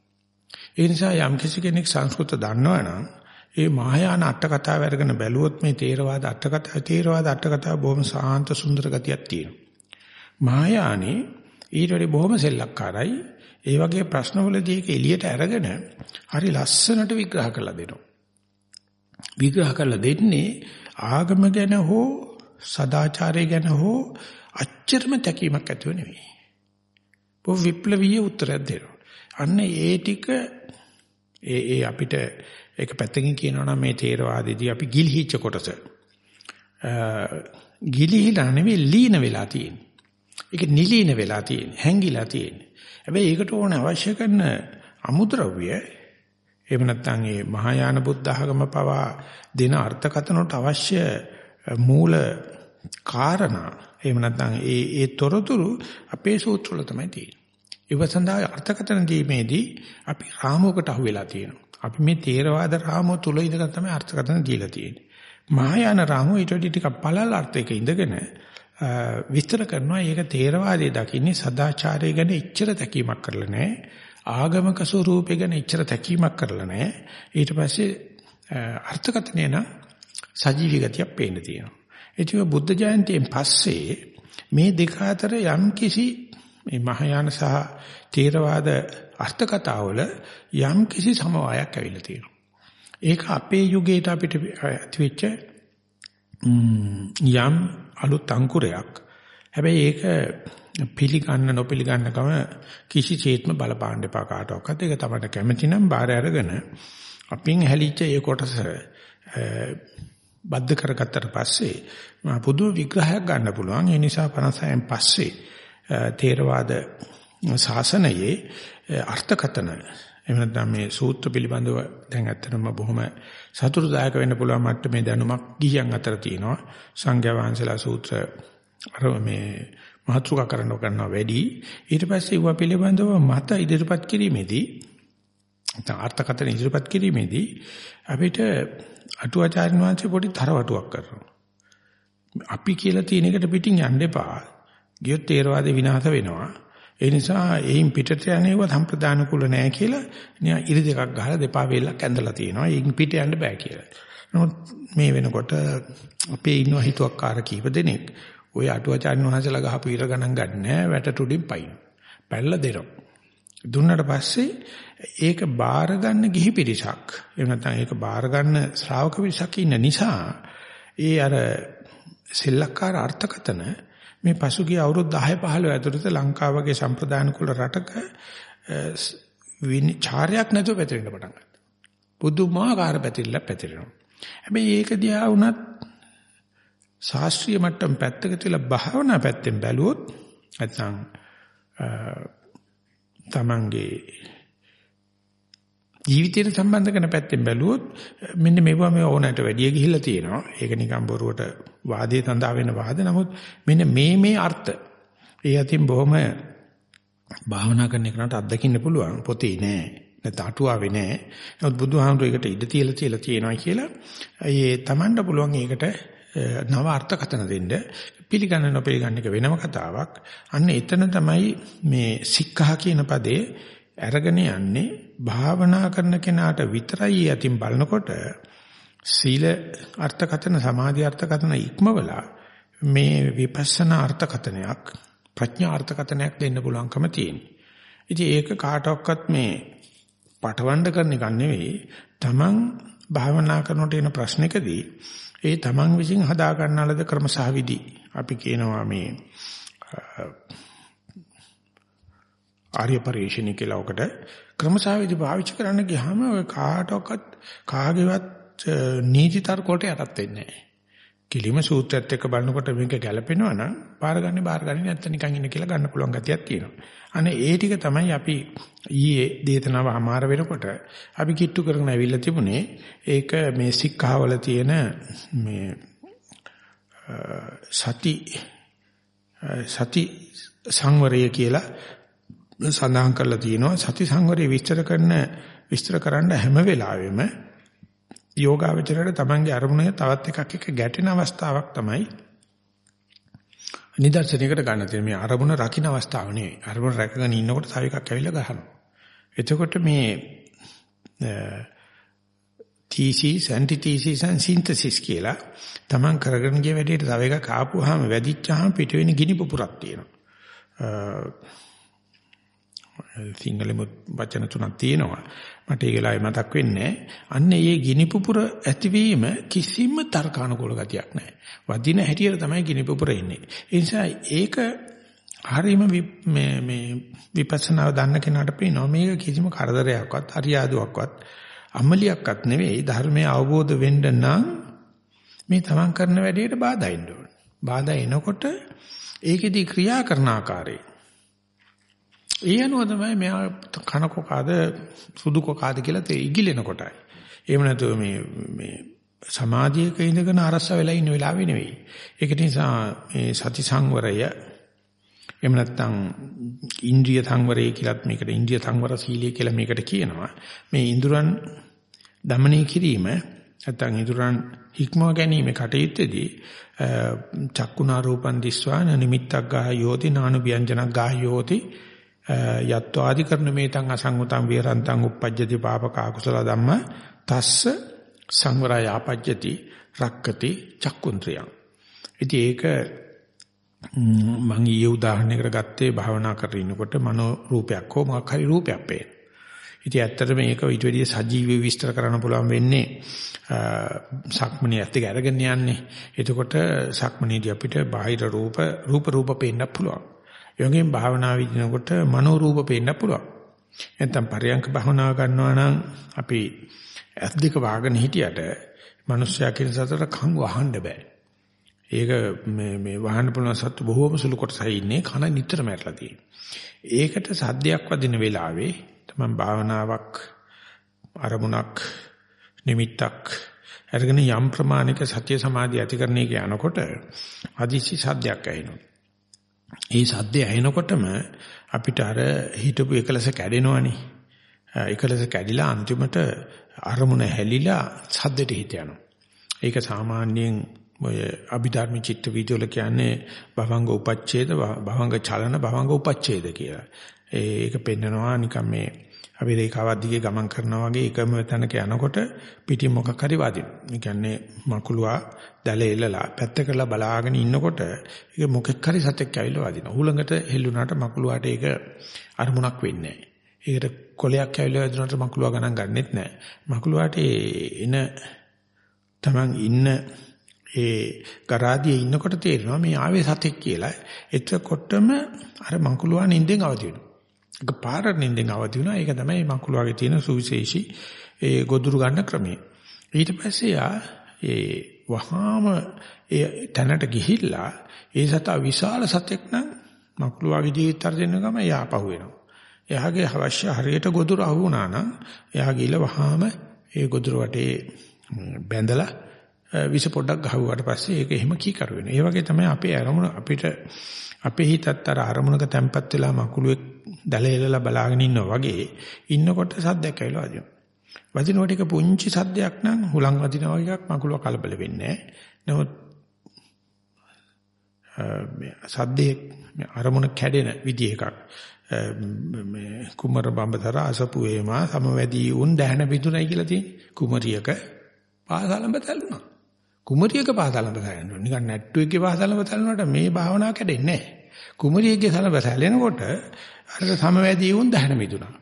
ඒ නිසා යම් කිසි කෙනෙක් සංස්කෘත දන්නවනම් ඒ මහායාන අට කතාව අරගෙන බැලුවොත් මේ තේරවාද අට කතාව තේරවාද අට කතාව බොහොම සාන්ත සුන්දර ගතියක් තියෙනවා. මහායානේ ඊට වඩා බොහොම සෙල්ලක්කාරයි. ඒ වගේ ප්‍රශ්නවලදී ඒක එළියට අරගෙන හරි ලස්සනට විග්‍රහ කරලා දෙනවා. විග්‍රහ කරලා දෙන්නේ ආගම ගැන හෝ සදාචාරය ගැන හෝ අච්චරම තැකීමක් ඇතුව නෙවෙයි. බොහොම විප්ලවීය උත්තරයක් දෙනවා. අන්න ඒ ටික ඒ ඒ අපිට ඒක පැත්තකින් කියනවා නම් මේ තේරවාදෙදී අපි ගිලිහිච්ච කොටස. ගිලිහිලා නෙවෙයි ලීන වෙලා තියෙන්නේ. ඒක නිලීන වෙලා තියෙන්නේ. හැංගිලා තියෙන්නේ. හැබැයි ඒකට ඕන අවශ්‍ය කරන අමුද්‍රව්‍ය එහෙම නැත්නම් මේ මහායාන බුද්ධ ආගම පවා දෙන අර්ථකථනට අවශ්‍ය මූල කාරණා එහෙම නැත්නම් ඒ ඒ තොරතුරු අපේ සූත්‍ර වල තමයි තියෙන්නේ. ඒව සඳහා අර්ථකථන දීමේදී අපි රාමුවකට අහු වෙලා තියෙනවා. අපි මේ තේරවාද රාමුව තුල ඉඳලා තමයි අර්ථකථන දීලා තියෙන්නේ. මහායාන රාමුව ඊට වඩා ටිකක් පළල් අර්ථයක ඉඳගෙන විස්තර කරනවා ඒක තේරවාදයේ දකින්නේ සදාචාරය ගැන ඉච්ඡර තැකීමක් කරලා නැහැ. ආගමක ස්වරූපය ගැන ඉච්ඡර තැකීමක් කරලා නැහැ. ඊට පස්සේ අර්ථකථනය නම් සජීවී ගතියක් පේන්න තියෙනවා. ඒක බුද්ධ ජයන්තියෙන් පස්සේ මේ දෙක අතර යම් කිසි මේ මහායාන සහ තේරවාද අර්ථ කතාවල යම් කිසි සමவாயයක් ඇවිල්ලා තියෙනවා. ඒක අපේ යුගයට අපිට ඇතිවෙච්ච යම් අලුත් අංකුරයක්. හැබැයි ඒක පිළිගන්න නොපිළිගන්නකම කිසිසේත්ම බලපාන්න එපා කාටවත්. ඒක තමයි කැමැති නම් බාර අරගෙන අපින් හැලිච්ච ඒ කොටස බද්ධ කරගත්තට පස්සේ මා පුදු විග්‍රහයක් ගන්න පුළුවන්. ඒ නිසා 56න් පස්සේ තේරවාද ශාසනයේ අර්ථකතන එහෙම නැත්නම් මේ සූත්‍ර පිළිබඳව දැන් ඇත්තටම බොහොම සතුටුදායක වෙන්න පුළුවන් මට්ටමේ දැනුමක් ගිහියන් අතර තියෙනවා. සංඝයා වහන්සේලා සූත්‍ර අර මේ මහත්රුකා කරනව කරනවා වැඩි. ඊට පස්සේ ඒවා පිළිබඳව මත ඉදිරිපත් කිරීමේදී නැත්නම් අර්ථකථන ඉදිරිපත් කිරීමේදී අපිට අටුවාචාර්ය වංශේ පොඩි තරවටුවක් කරනවා. අපි කියලා තියෙන එකට පිටින් යන්න එපා. ගියොත් තේරවාද විනාශ වෙනවා. ඒ නිසා එයින් පිටට යන්නේව සම්ප්‍රදාන කුල නැහැ කියලා නිකන් ඉරි දෙකක් ගහලා දෙපා වේලක් ඇඳලා තියෙනවා. එයින් පිට යන්න බෑ කියලා. නමුත් මේ වෙනකොට අපේ ඉන්නවා හිතුවක්කාර කීප දෙනෙක් ওই අටුවාචාර්ය වංශලා ගහපු ඉර ගණන් ගන්න නැහැ. වැට තුඩින් පයින්. පැල්ල දෙනවා. දුන්නට පස්සේ ඒක බාර ගන්න ගිහි පිරිසක් එහෙම නැත්නම් ඒක බාර ගන්න ශ්‍රාවක පිරිසක් ඉන්න නිසා ඒ අර සෙල්ලක්කාර අර්ථකතන මේ පසුගිය අවුරුදු 10 15 ඇතුළත ලංකාව වගේ සම්ප්‍රදාන කුල රටක විචාරයක් නැතුව පැතිරෙන්න පටන් ගත්තා. පුදුමාකාර පැතිරිල්ල පැතිරෙනවා. හැබැයි ඒක දිහා වුණත් ශාස්ත්‍රීය මට්ටම් පැත්තක තියලා භාවනා පැත්තෙන් බැලුවොත් නැත්නම් තමන්ගේ ජීවිතයට සම්බන්ධ කරන පැත්තෙන් බැලුවොත් මෙන්න මේවා මේ ඕනෑමට වැඩිය ගිහිල්ලා තියෙනවා. ඒක නිකන් බොරුවට වාදයේ තඳා වෙන වාද. නමුත් මෙන්න මේ මේ අර්ථ ඒ අතින් බොහොම භාවනා කරන එකට අත්දකින්න පුළුවන් පොතේ නෑ. නැත්නම් අටුවාවේ නෑ. නමුත් බුදුහාමුදුර ඒකට ඉඩ තියලා තියලා තියෙනවා කියලා ඒ Tamanට පුළුවන් ඒකට නව අර්ථකථන දෙන්න පිළිගන්න නොපිළිගන්න එක වෙනම කතාවක්. අන්න එතන තමයි මේ සික්ඛා කියන පදේ අරගෙන යන්නේ භාවනා කරන කෙනාට විතරයි යතින් බලනකොට සීල අර්ථකතන සමාධි අර්ථකතන ඉක්මවලා මේ විපස්සනා අර්ථකතනයක් ප්‍රඥා අර්ථකතනයක් දෙන්න පුළුවන්කම තියෙනවා. ඉතින් ඒක කාටවත් මේ පටවඬ කරන එක නෙවෙයි. Taman භාවනා කරනකොට එන ප්‍රශ්නකදී ඒ Taman විසින් හදා ගන්නාලද ක්‍රම සහ විදි අපි කියනවා මේ ආර්ය පරිශ්‍රණික කියලා ඔකට ක්‍රමසාවිදි පාවිච්චි කරන්න ගියාම ඔය කාටවත් කාගේවත් නීති තර්ක වලට යටත් වෙන්නේ නැහැ. කිලිම සූත්‍රයත් එක්ක බලනකොට මේක ගැලපෙනවා නම් බාර ගන්න බාර ගන්න නැත්නම් නිකන් ඉන්න කියලා ගන්න පුළුවන් ගතියක් තියෙනවා. අනේ ඒ ටික තමයි අපි ඊයේ දේතනාව අමාර වෙනකොට අපි කිට්ටු කරගෙන ඇවිල්ලා තිබුණේ ඒක මේ සික්ඛාවල තියෙන මේ සති සති සංවරය කියලා සඳහන් කරලා තියෙනවා සති සංවරය විස්තර කරන විස්තර කරන්න හැම වෙලාවෙම යෝගාවචරයට තමන්ගේ අරමුණේ තවත් එකක් එක්ක ගැටෙන අවස්ථාවක් තමයි නිදර්ශනයකට ගන්න තියෙන මේ අරමුණ රකින්න අවස්ථාව නෙවෙයි. අරමුණ රැකගෙන ඉන්නකොට තව එකක් ඇවිල්ලා ගහනවා. එතකොට මේ thesis antithesis and synthesis කියලා තමන් කරගෙන ගිය වැඩේට තව එකක් ආපුවාම වැඩිච්චාම පිට වෙන ගිනි පුපුරක් තියෙනවා. සිංහලෙම වචන තුනක් තියෙනවා. මට ඒ වෙලාවේ මතක් වෙන්නේ අන්න ඒ ගිනි පුපුර ඇතිවීම කිසිම තර්කානුකූල ගතියක් නැහැ. වදින හැටියට තමයි ගිනි පුපුර එන්නේ. ඒ නිසා ඒක හරීම මේ මේ විපස්සනාව දන්න කෙනාට පේනවා මේක කිසිම කරදරයක්වත් හරියාදුවක්වත් අමලියක්වත් නෙවෙයි ධර්මය අවබෝධ වෙන්න නම් මේ තමන් කරන වැඩේට බාධා එන්න ඕන. බාධා එනකොට ඒකෙදි ක්‍රියා කරන ආකාරය ඒ අනුව තමයි මෙයා කන කොකාද සුදු කොකාද කියලා තේ ඉගිලෙන කොටයි. එහෙම නැතුව මේ මේ සමාධියක ඉඳගෙන අරස වෙලා ඉන්න වෙලාවෙ නෙවෙයි. ඒක නිසා මේ සති සංවරය එහෙම නැත්නම් ඉන්ද්‍රිය සංවරය කියලත් මේකට ඉන්ද්‍රිය සංවර සීලය කියලා මේකට කියනවා. මේ ඉඳුරන් দমনය කිරීම නැත්නම් ඉඳුරන් හික්මව ගැනීම කටයුත්තේදී චක්කුණා රූපන් දිස්වාන නිමිත්තක් ගාය යෝති නානු ව්‍යංජනක් ගාය යෝති යත්වාදි කරන මේතං අසංගතං විරන්තං uppajjati පාපක අකුසල ධම්ම තස්ස සංවරය ආපජ්ජති රක්කති චක්කුන්ත්‍රයං ඉතින් ඒක මම ඊයේ උදාහරණයකට ගත්තේ භාවනා කරගෙන ඉන්නකොට මනෝ රූපයක් හෝ මොකක් හරි රූපයක් පේන. ඉතින් ඇත්තටම මේක ඊට වැඩිය සජීවීව විස්තර කරන්න පුළුවන් වෙන්නේ සක්මණේ ඇත්ත අරගෙන යන්නේ. එතකොට සක්මණේදී අපිට බාහිර රූප රූප රූප පේන්න පුළුවන්. යෝගෙන් භාවනා විදිනකොට මනෝ රූප පේන්න පුළුවන්. නැත්නම් පරයන්ක භාවනාව කරනවා නම් අපි ඇස් දෙක වහගෙන හිටියට මිනිස්සයා කියන සතර කන් වහන්න බෑ. ඒක මේ මේ වහන්න පුළුවන් සත්තු බොහෝම සුළු කොටසයි ඉන්නේ කන නිතරම ඇරලා තියෙන්නේ. ඒකට සද්දයක් වදින වෙලාවේ තමයි භාවනාවක් අරමුණක් නිමිත්තක් අරගෙන යම් ප්‍රමාණික සත්‍ය සමාධිය ඇතිකරණය යනකොට අදිසි සද්දයක් ඇහෙනවා. ඒ සද්දය ඇහෙනකොටම අපිට අර හිතපු එකලස කැඩෙනවනේ. එකලස කැඩිලා අන්තිමට අරමුණ හැලිලා සද්දෙට හිත යනවා. ඒක සාමාන්‍යයෙන් ඔය අභිධර්ම චිත්ත වීදිවල කියන්නේ භවංග උපච්ඡේද භවංග චලන භවංග උපච්ඡේද කියලා. ඒක පෙන්නනවා නිකන් මේ අපි රේඛාවක් දිගේ ගමන් කරනවා වගේ එකම තැනක යනකොට පිටින් මොකක් හරි වදින. ඒ කියන්නේ මකුලුවා දැල එල්ලලා පැත්ත කරලා බලාගෙන ඉන්නකොට ඒක මොකෙක් හරි සතෙක් ඇවිල්ලා වදිනවා. හුලඟට හෙල්ලුණාට මකුලුවාට ඒක අරමුණක් වෙන්නේ නැහැ. ඒකට කොලයක් ඇවිල්ලා වදිනකොට මකුලුවා ගණන් ගන්නෙත් නැහැ. මකුලුවාට එන Taman ඉන්න ඒ ගරාදියේ ඉන්නකොට තේරෙනවා මේ ආවේ සතෙක් කියලා. එතකොටම අර මකුලුවා නිින්දෙන් අවදි වෙනවා. ඒක පාර නිින්දෙන් අවදි වෙනවා. ඒක තමයි මකුලුවාගේ තියෙන සුවිශේෂී ඒ ගොදුරු ගන්න ක්‍රමය. ඊට පස්සේ යා ඒ වහාම ඒ තැනට ගිහිල්ලා ඒ සතා විශාල සතෙක් නම් මක්ලුවාගේ ජීවිතය දෙන්න ගම එයා පහු වෙනවා. එයාගේ අවශ්‍ය හරියට ගොදුර අහු වුණා නම් එයා ගිහලා වහාම ඒ ගොදුර වටේ බැඳලා විස පොඩ්ඩක් ගහුවාට පස්සේ ඒක එහෙම කීකර වෙනවා. ඒ වගේ තමයි අපේ අරමුණ අපිට අපේ හිතත් අර අරමුණක තැම්පත් වෙලා මකුලුවේ දැලෙලලා බලාගෙන ඉන්නවා වගේ ඉන්නකොට සද්දයක් ඇවිල්ලා වදිනවා. වදිනකොට එක පුංචි සද්දයක් නම් හුලං වදිනවා එකක් මකුලව කලබල වෙන්නේ නැහැ. නමුත් සද්දේ අරමුණ කැඩෙන විදි එකක්. මේ කුමර බඹතර අසපු වේමා සමවැදී උන් දැහන පිටුනයි කියලා තියෙන්නේ. කුමරියක පාසලඹ තැළුණා. කුමරියක පාසලඹ තැලෙනවා. නිකන් නැට්ටුවේගේ පාසලඹ තැලුණාට මේ භාවනාව කැඩෙන්නේ නැහැ. කුමරියගේ සලඹ තැලෙනකොට අර සමවැදී උන් දැහන පිටුනා.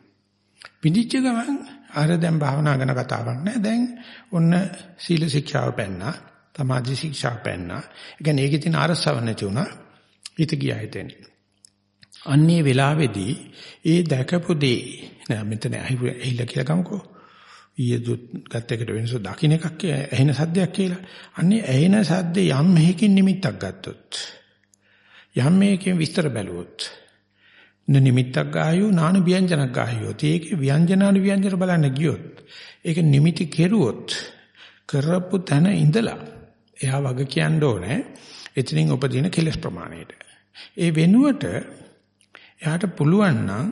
පිටිච්ච ගමන් අර දැන් භාවනා ගැන කතාවක් නැහැ. දැන් ඔන්න සීල ශික්ෂාව පෙන්නා, සමාධි ශික්ෂාව පෙන්නා. ඒ කියන්නේ ඒකේ තියෙන අරසව නැති වුණා. හිත ගියා හිතෙන්. අන්නේ වෙලාවේදී ඒ දැකපු දේ නෑ මෙතන ඇහිලා කියලා ගමුකෝ. ඊයේ දුත් ගත්ත එකට වෙනස දකින්න එකක් ඇහෙන සද්දයක් කියලා. අන්නේ ඇහෙන සද්දේ යම් මෙහකින් නිමිත්තක් ගත්තොත් යම් මේකෙන් විස්තර බැලුවොත් නිමිත්තක් ගායෝ නානු ව්‍යංජනක් ගායෝ. ඒකේ ව්‍යංජනානු ව්‍යංජන බලන්න ගියොත් ඒක නිමිති කෙරුවොත් කරපු තැන ඉඳලා එයා වග කියන්න ඕනේ එතනින් උපදින කෙලස් ප්‍රමාණයට. ඒ වෙනුවට එයාට පුළුවන් නම්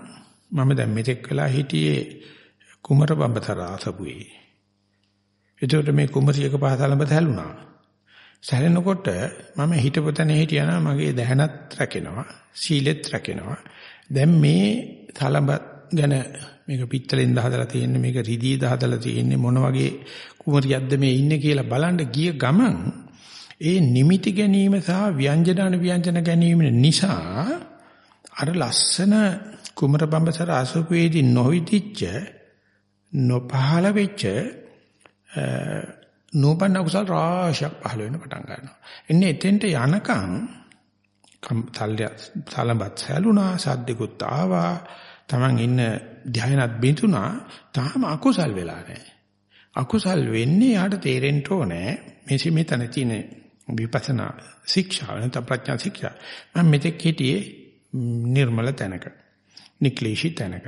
මම දැන් මෙතෙක් වෙලා හිටියේ කුමර බඹතර ආසපුවේ. එතකොට මේ කුමරියක පහතලඹ තැළුණා. සැලෙනකොට මම හිටපු තැන හිටියනම් මගේ දැහනත් රැකෙනවා, සීලෙත් රැකෙනවා. දැන් මේ තලඹ ගැන මේක පිත්තලෙන් හදලා තියෙන්නේ මේක රිදීද හදලා තියෙන්නේ මොන වගේ කුමරියක්ද මේ ඉන්නේ කියලා බලන්න ගිය ගමන් ඒ නිමිති ගැනීම සහ ව්‍යංජන ව්‍යංජන ගැනීම නිසා අර ලස්සන කුමර බඹසර අසුපේදී නොවිදිච්ච නොපහළ වෙච්ච නෝපන්න කුසල රාශියක් පහළ වෙන පටන් ගන්නවා. එන්නේ එතෙන්ට යනකම් තල්ය තලඹත් සැලුණා සද්දිකුත් ආවා Taman ඉන්න ධ්‍යානත් බිඳුනා තාම අකුසල් වෙලා නැහැ. අකුසල් වෙන්නේ යාට තේරෙන්න ඕනේ මේ මෙතන තියෙන විපස්සනා ශික්ෂාව නැත්නම් ප්‍රඥා ශික්ෂා. මම මෙතෙක් හිටියේ නිර්මල තැනක. නික්ලේශී තැනක.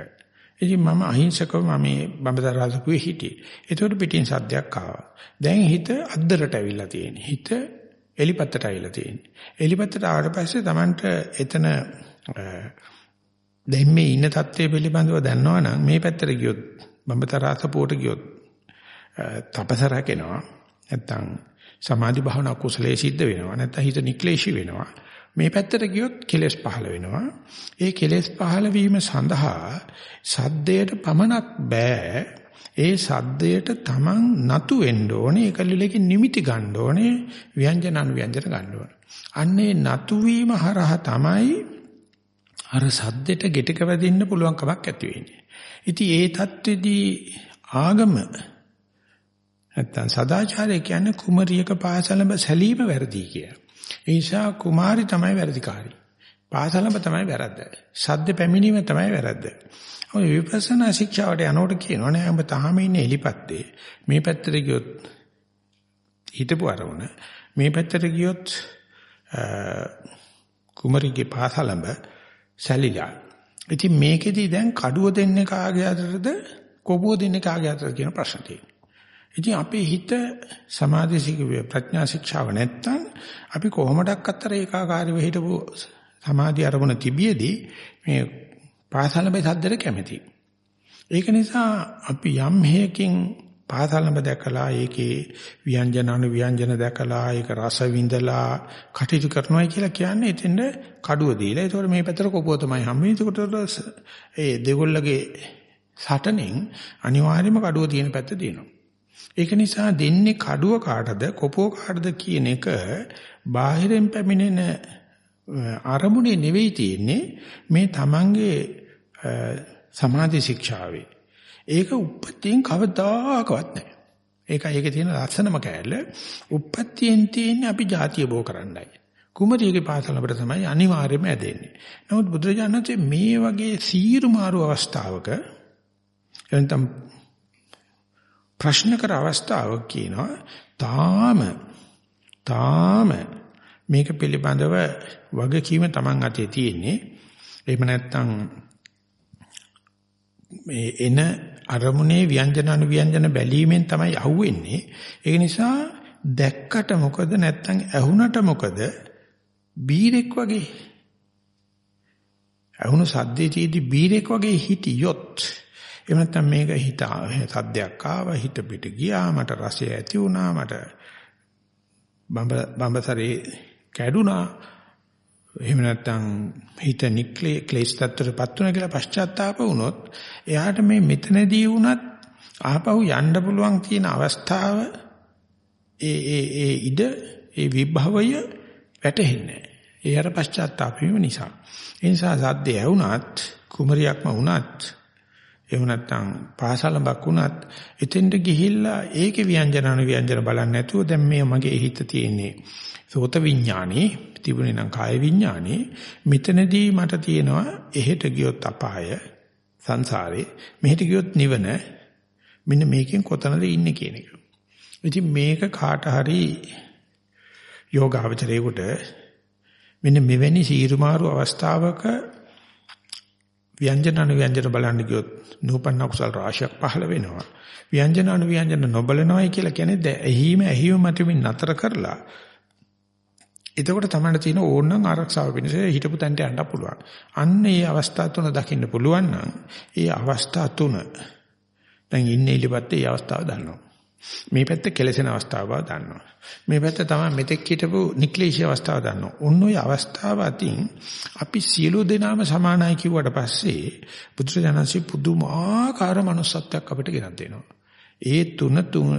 ඉතින් මම අහිංසකව මම මේ බඹදරාසකුවේ හිටියේ. ඒතකොට පිටින් සද්දයක් ආවා. දැන් හිත අද්දරට ඇවිල්ලා තියෙන්නේ. හිත එලිපත්තට ඇවිල්ලා තියෙන්නේ. එලිපත්තට ආවට පස්සේ Tamanට එතන දැන් මේ ඉන්න தත්ත්වය පිළිබඳව දන්නවනම් මේ පැත්තට ගියොත් බඹතරාසපුවට ගියොත් තපස රැකෙනවා. නැත්තම් සමාධි භාවනා කුසලයේ සිද්ධ වෙනවා. නැත්තම් හිත නික්ලේශී වෙනවා. මේ පැත්තට ගියොත් කෙලෙස් පහළ වෙනවා. ඒ කෙලෙස් පහළ වීම සඳහා සද්දයට පමණක් බෑ. ඒ සද්දයට තමන් නතු වෙන්න ඕනේ. ඒකලිලකින් නිමිති ගන්න ඕනේ. ව්‍යංජන අනුව්‍යංජන ගන්න ඕනේ. අන්නේ නතු වීම හරහා තමයි අර සද්දෙට ගෙටක වැදෙන්න පුළුවන් කමක් ඇති වෙන්නේ. ඉතින් ඒ தත්ත්වෙදී ආගම නැත්තම් සදාචාරය කියන්නේ කුමරියක පාසලඹ සැලීම වැරදි කිය. ඒ නිසා කුමාරි තමයි වැරදිකාරී. පාසලඹ තමයි වැරද්ද. සද්ද පැමිණීම තමයි වැරද්ද. ඔය විපස්සනා ශික්ෂාවට යනකොට කියනවා නෑ ඔබ තාම ඉන්නේ එලිපත්තේ. මේ පැත්තට ගියොත් හිතපු අරමුණ මේ පැත්තට ගියොත් කුමරිගේ පාසලඹ සැලිලා. ඉතින් මේකෙදි දැන් කඩුව දෙන්නේ කාගේ අතරද කොබුව දෙන්නේ කාගේ අතරද කියන ප්‍රශ්න තියෙනවා. ඉතින් අපේ හිත සමාධි ශික්ෂා ප්‍රඥා ශික්ෂාව නැත්තම් අපි කොහොමඩක් අතර ඒකාකාරීව හිටපු සමාධි අරමුණ තිබියදී මේ පාසලඹේ සද්දට කැමති. ඒක නිසා අපි යම් හේකින් පාසලඹ දැකලා ඒකේ ව්‍යංජන අනු ව්‍යංජන දැකලා ඒක රස විඳලා කටයුතු කරනවා කියලා කියන්නේ එතෙන්ද කඩුව දීලා ඒතකොට මේ පැත්තට කොපුව තමයි හම්බෙන්නේ. ඒකට ඒ දෙගොල්ලගේ සටනෙන් අනිවාර්යයෙන්ම කඩුව තියෙන පැත්ත තියෙනවා. ඒක නිසා දෙන්නේ කඩුව කාටද කොපුව කාටද කියන එක බාහිරෙන් පැමිණෙන අරමුණේ නෙවෙයි තියෙන්නේ මේ Tamange සමාධි ශික්ෂාවේ. ඒක උපත්යෙන් කවදාකවත් නැහැ. ඒකයි ඒකේ තියෙන ලස්සනම කෑල්ල. උපත්යෙන් තියෙන්නේ අපි ಜಾතිය බෝ කරන්නයි. කුමරියගේ පාසල අපිට තමයි අනිවාර්යයෙන්ම ඇදෙන්නේ. නමුත් බුදුරජාණන්සේ මේ වගේ සීරු මාරු අවස්ථාවක එතන ප්‍රශ්න කර අවස්ථාවක් කියනවා තාම තාම මේක පිළිබඳව වගකීම Taman අතේ තියෙන්නේ. එහෙම නැත්නම් මේ එන අරමුණේ ව්‍යංජන අනුව්‍යංජන බැලීමෙන් තමයි අහුවෙන්නේ. ඒ නිසා දැක්කට මොකද නැත්නම් ඇහුණට මොකද බීරෙක් වගේ ඇහුණු සද්දේටීදී බීරෙක් වගේ හිටියොත් එහෙම නැත්නම් මේක හිත සද්දයක් ආවා හිත පිට ගියා මට රසය ඇති වුණා මට බඹ බඹසරේ කැඩුනා එහෙම නැත්නම් හිත නික්ලේ ක්ලේශ තත්ත්වයටපත් වුණා කියලා පශ්චාත්තාප වුණොත් එයාට මේ මෙතනදී වුණත් ආපහු යන්න පුළුවන් තියෙන අවස්ථාව ඒ ඒ ඒ ඉඩ ඒ විභවය වැටහෙන්නේ ඒ අර පශ්චාත්තාප වීම නිසා. ඒ නිසා සද්දේ ඇහුණත් කුමරියක්ම වුණත් එහෙම නැත්නම් පාසලඹක් වුණත් එතෙන්ට ගිහිල්ලා ඒකේ ව්‍යංජන අනු ව්‍යංජන බලන්නේ නැතුව දැන් මේ මගේ හිත තියෙන්නේ. සෝත විඥානේ තිබුණේ නම් කාය විඥානේ. මෙතනදී මට තියෙනවා එහෙට ගියොත් අපාය සංසාරේ. මෙහෙට ගියොත් නිවන. මෙන්න මේකෙන් කොතනද ඉන්නේ කියන එක. ඉතින් මේක කාට හරි යෝගාවචරයේකට මෙන්න මෙවැනි සීරුමාරු අවස්ථාවක ව්‍යංජන අනුව්‍යංජන බලන්න ගියොත් නූපන්න කුසල රාශියක් පහළ වෙනවා. ව්‍යංජන අනුව්‍යංජන නොබලනවායි කියලා කියන්නේ ඇහිම ඇහිම මතුමින් නතර කරලා එතකොට තමයි තියෙන ඕනනම් ආරක්ෂාව වෙනස හිටපු තැනට යන්න පුළුවන්. අන්න ඒ අවස්ථා තුන දකින්න පුළුවන් නම් ඒ අවස්ථා තුන දැන් ඉන්නේ ඉලිපත් ඒ අවස්ථාව දන්නවා. මේ පැත්ත කෙලසෙන අවස්ථාව බව දන්නවා. මේ පැත්ත තමයි මෙතෙක් හිටපු නික්ලේශී අවස්ථාව දන්නවා. ඔන්න ඔය අවස්ථාව අතින් අපි සියලු දෙනාම සමානයි කිව්වට පස්සේ බුදුරජාණන්සේ පුදුමාකාර manussත්වයක් අපිට ගෙනත් දෙනවා. ඒ තුන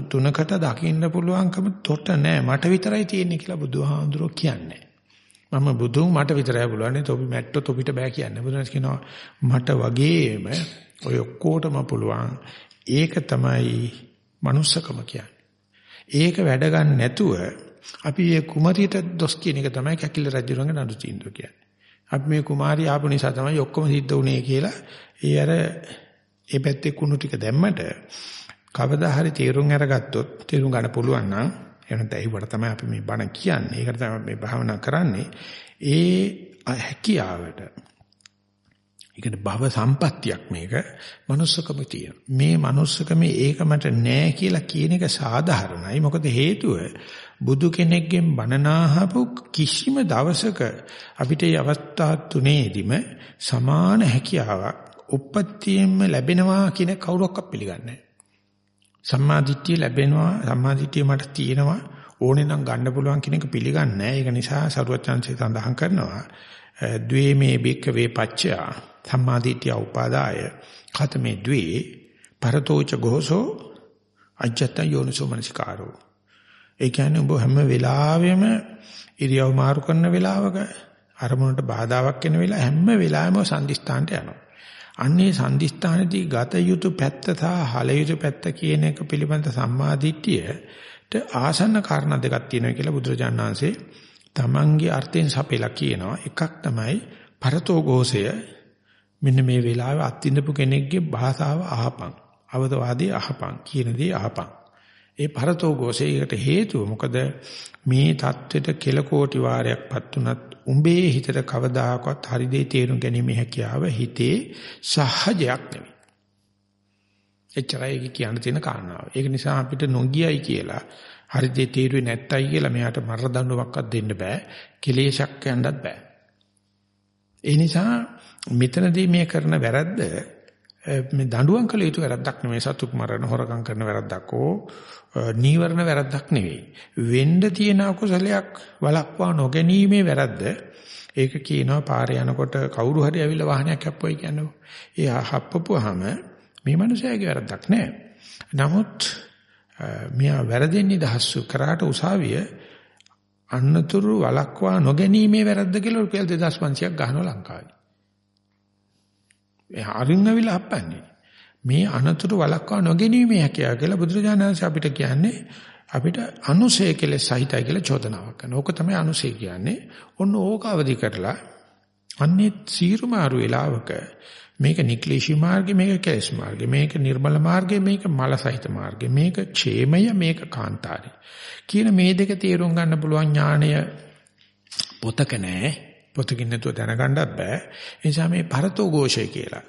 තුනකට දකින්න පුළුවන්කම තොට නෑ මට විතරයි තියෙන්නේ කියලා බුදුහාමුදුරුවෝ කියන්නේ. මම බුදුන් මට විතරයි පුළුවන් තොපි මැට්ටෝ තොපිට බෑ කියන්නේ. බුදුන්ස් කියනවා මට වගේම ඔය ඔක්කොටම පුළුවන්. ඒක තමයි manussකම කියන්නේ. ඒක වැඩ ගන්න නැතුව අපි මේ කුමරියට දොස් කියන එක තමයි කැකිල රජුරංග නඩු තීන්දුව කියන්නේ. අපි මේ කුමාරිය ආපු නිසා තමයි ඔක්කොම සිද්ධ වුනේ කියලා ඒ අර ඒ පැත්තේ කුණු ටික දැම්මට කවදා හරි තීරුම් අරගත්තොත් තීරුම් ගන්න පුළුවන් නම් එහෙනම් ඒවට තමයි අපි මේ බණ කියන්නේ. ඒකට තමයි මේ භාවනා කරන්නේ. ඒ හැකියාවට ඒකට භව සම්පත්තියක් මේක manussකම තියෙන. මේ manussකමේ ඒක මට නෑ කියලා කියන එක සාධාරණයි. මොකද හේතුව බුදු කෙනෙක්ගෙන් බණනාහපු කිසිම දවසක අපිට මේ අවස්ථා තුනේදීම සමාන හැකියාවක් උප්පත්තියෙන්ම ලැබෙනවා කියන කවුරක්වත් පිළිගන්නේ නෑ. සම්මාදිට්ඨිය ලැබෙනවා සම්මාදිට්ඨිය මට තියෙනවා ඕනේ නම් ගන්න පුළුවන් කියන එක පිළිගන්නේ නැහැ. ඒක නිසා සරුවචාන්සේ සඳහන් කරනවා ද්වේමේ බික්ක වේ පච්චයා සම්මාදිට්ඨිය උපාදාය ඛතමේ ද්වේ පරතෝච ගෝසෝ අජ්ජත යෝනිසෝ මනසිකාරෝ. ඒ කියන්නේ ඔබ හැම වෙලාවෙම ඉරියව් මාරු කරන වෙලාවක අරමුණට බාධාවක් එන වෙලාව හැම වෙලාවෙම සම්දිස්ථානට යනවා. අන්නේ සම්දිස්ථානදී ගත යුතු පැත්ත සහ හල යුතු පැත්ත කියන එක පිළිබඳ සම්මාදිට්ඨියට ආසන්න කාරණා දෙකක් තියෙනවා කියලා බුදුරජාණන් වහන්සේ තමන්ගේ අර්ථයෙන් සපෙලා කියනවා. එකක් තමයි පරතෝ ഘോഷය මෙන්න මේ වෙලාවේ අත්විඳපු කෙනෙක්ගේ භාෂාව අහපන්. අවදවාදී අහපන් කියන දේ අහපන්. ඒ පරතෝ ഘോഷයකට හේතුව මොකද මේ தත්වෙට කෙල කෝටි වාරයක්පත් උනත් උඹේ හිතට කවදාකවත් හරි දේ තේරුම් ගැනීම හැකියාව හිතේ සහජයක් නෙවෙයි. එච්චරයි කියන්න තියෙන කාරණාව. ඒක නිසා අපිට නොගියයි කියලා හරි දේ තේරුවේ නැත්තයි කියලා මෙයාට මරණ දඬුවමක්වත් දෙන්න බෑ. කෙලේශක් යන්නත් බෑ. ඒ නිසා මෙතනදී මේ කරන වැරද්ද මේ දඬුවම් කළ යුතු වැරද්දක් නෙමෙයි. සතුක් මරණ හොරකම් කරන වැරද්දක් ඕ නීවරණ වැරද්දක් නෙවෙයි. වෙන්න තියෙන අකුසලයක් වළක්වා නොගැනීමේ වැරද්ද. ඒක කියනවා පාරේ යනකොට කවුරු හරි ඇවිල්ලා වාහනයක් හැප්පුවයි කියන්නේ. ඒ හප්පපුවාම මේ මනුස්සයාගේ වැරද්දක් නෑ. නමුත් මෙයා වැරදෙන් නිදහස් කරාට උසාවිය අන්නතුරු වළක්වා නොගැනීමේ වැරද්ද කියලා රුපියල් 2500ක් ගහනවා ලංකාවේ එහා අරින් ඇවිල්ලා හප්පන්නේ. මේ අනතුරු වළක්වා නොගැනීමේ හැකියාව කියලා බුදුරජාණන් වහන්සේ අපිට කියන්නේ අපිට අනුසය කෙලෙස් සහිතයි කියලා චෝදනාවක් කරනවා. ඕක තමයි අනුසය කියන්නේ. ඔන්න ඕක අවදි කරලා අන්නේ සීරුමාරු වේලාවක මේක නික්ලේශී මාර්ගය මේක කැලස් මාර්ගය මේක නිර්මල මාර්ගය මේක මලසහිත මාර්ගය මේක ඡේමය මේක කාන්තාරය කියන මේ දෙක තේරුම් ගන්න පුළුවන් ඥාණය පොතක නෑ. පොතකින් නේතුව දැනගන්නත් බෑ. ඒ නිසා මේ පරතෝ ഘോഷය කියලා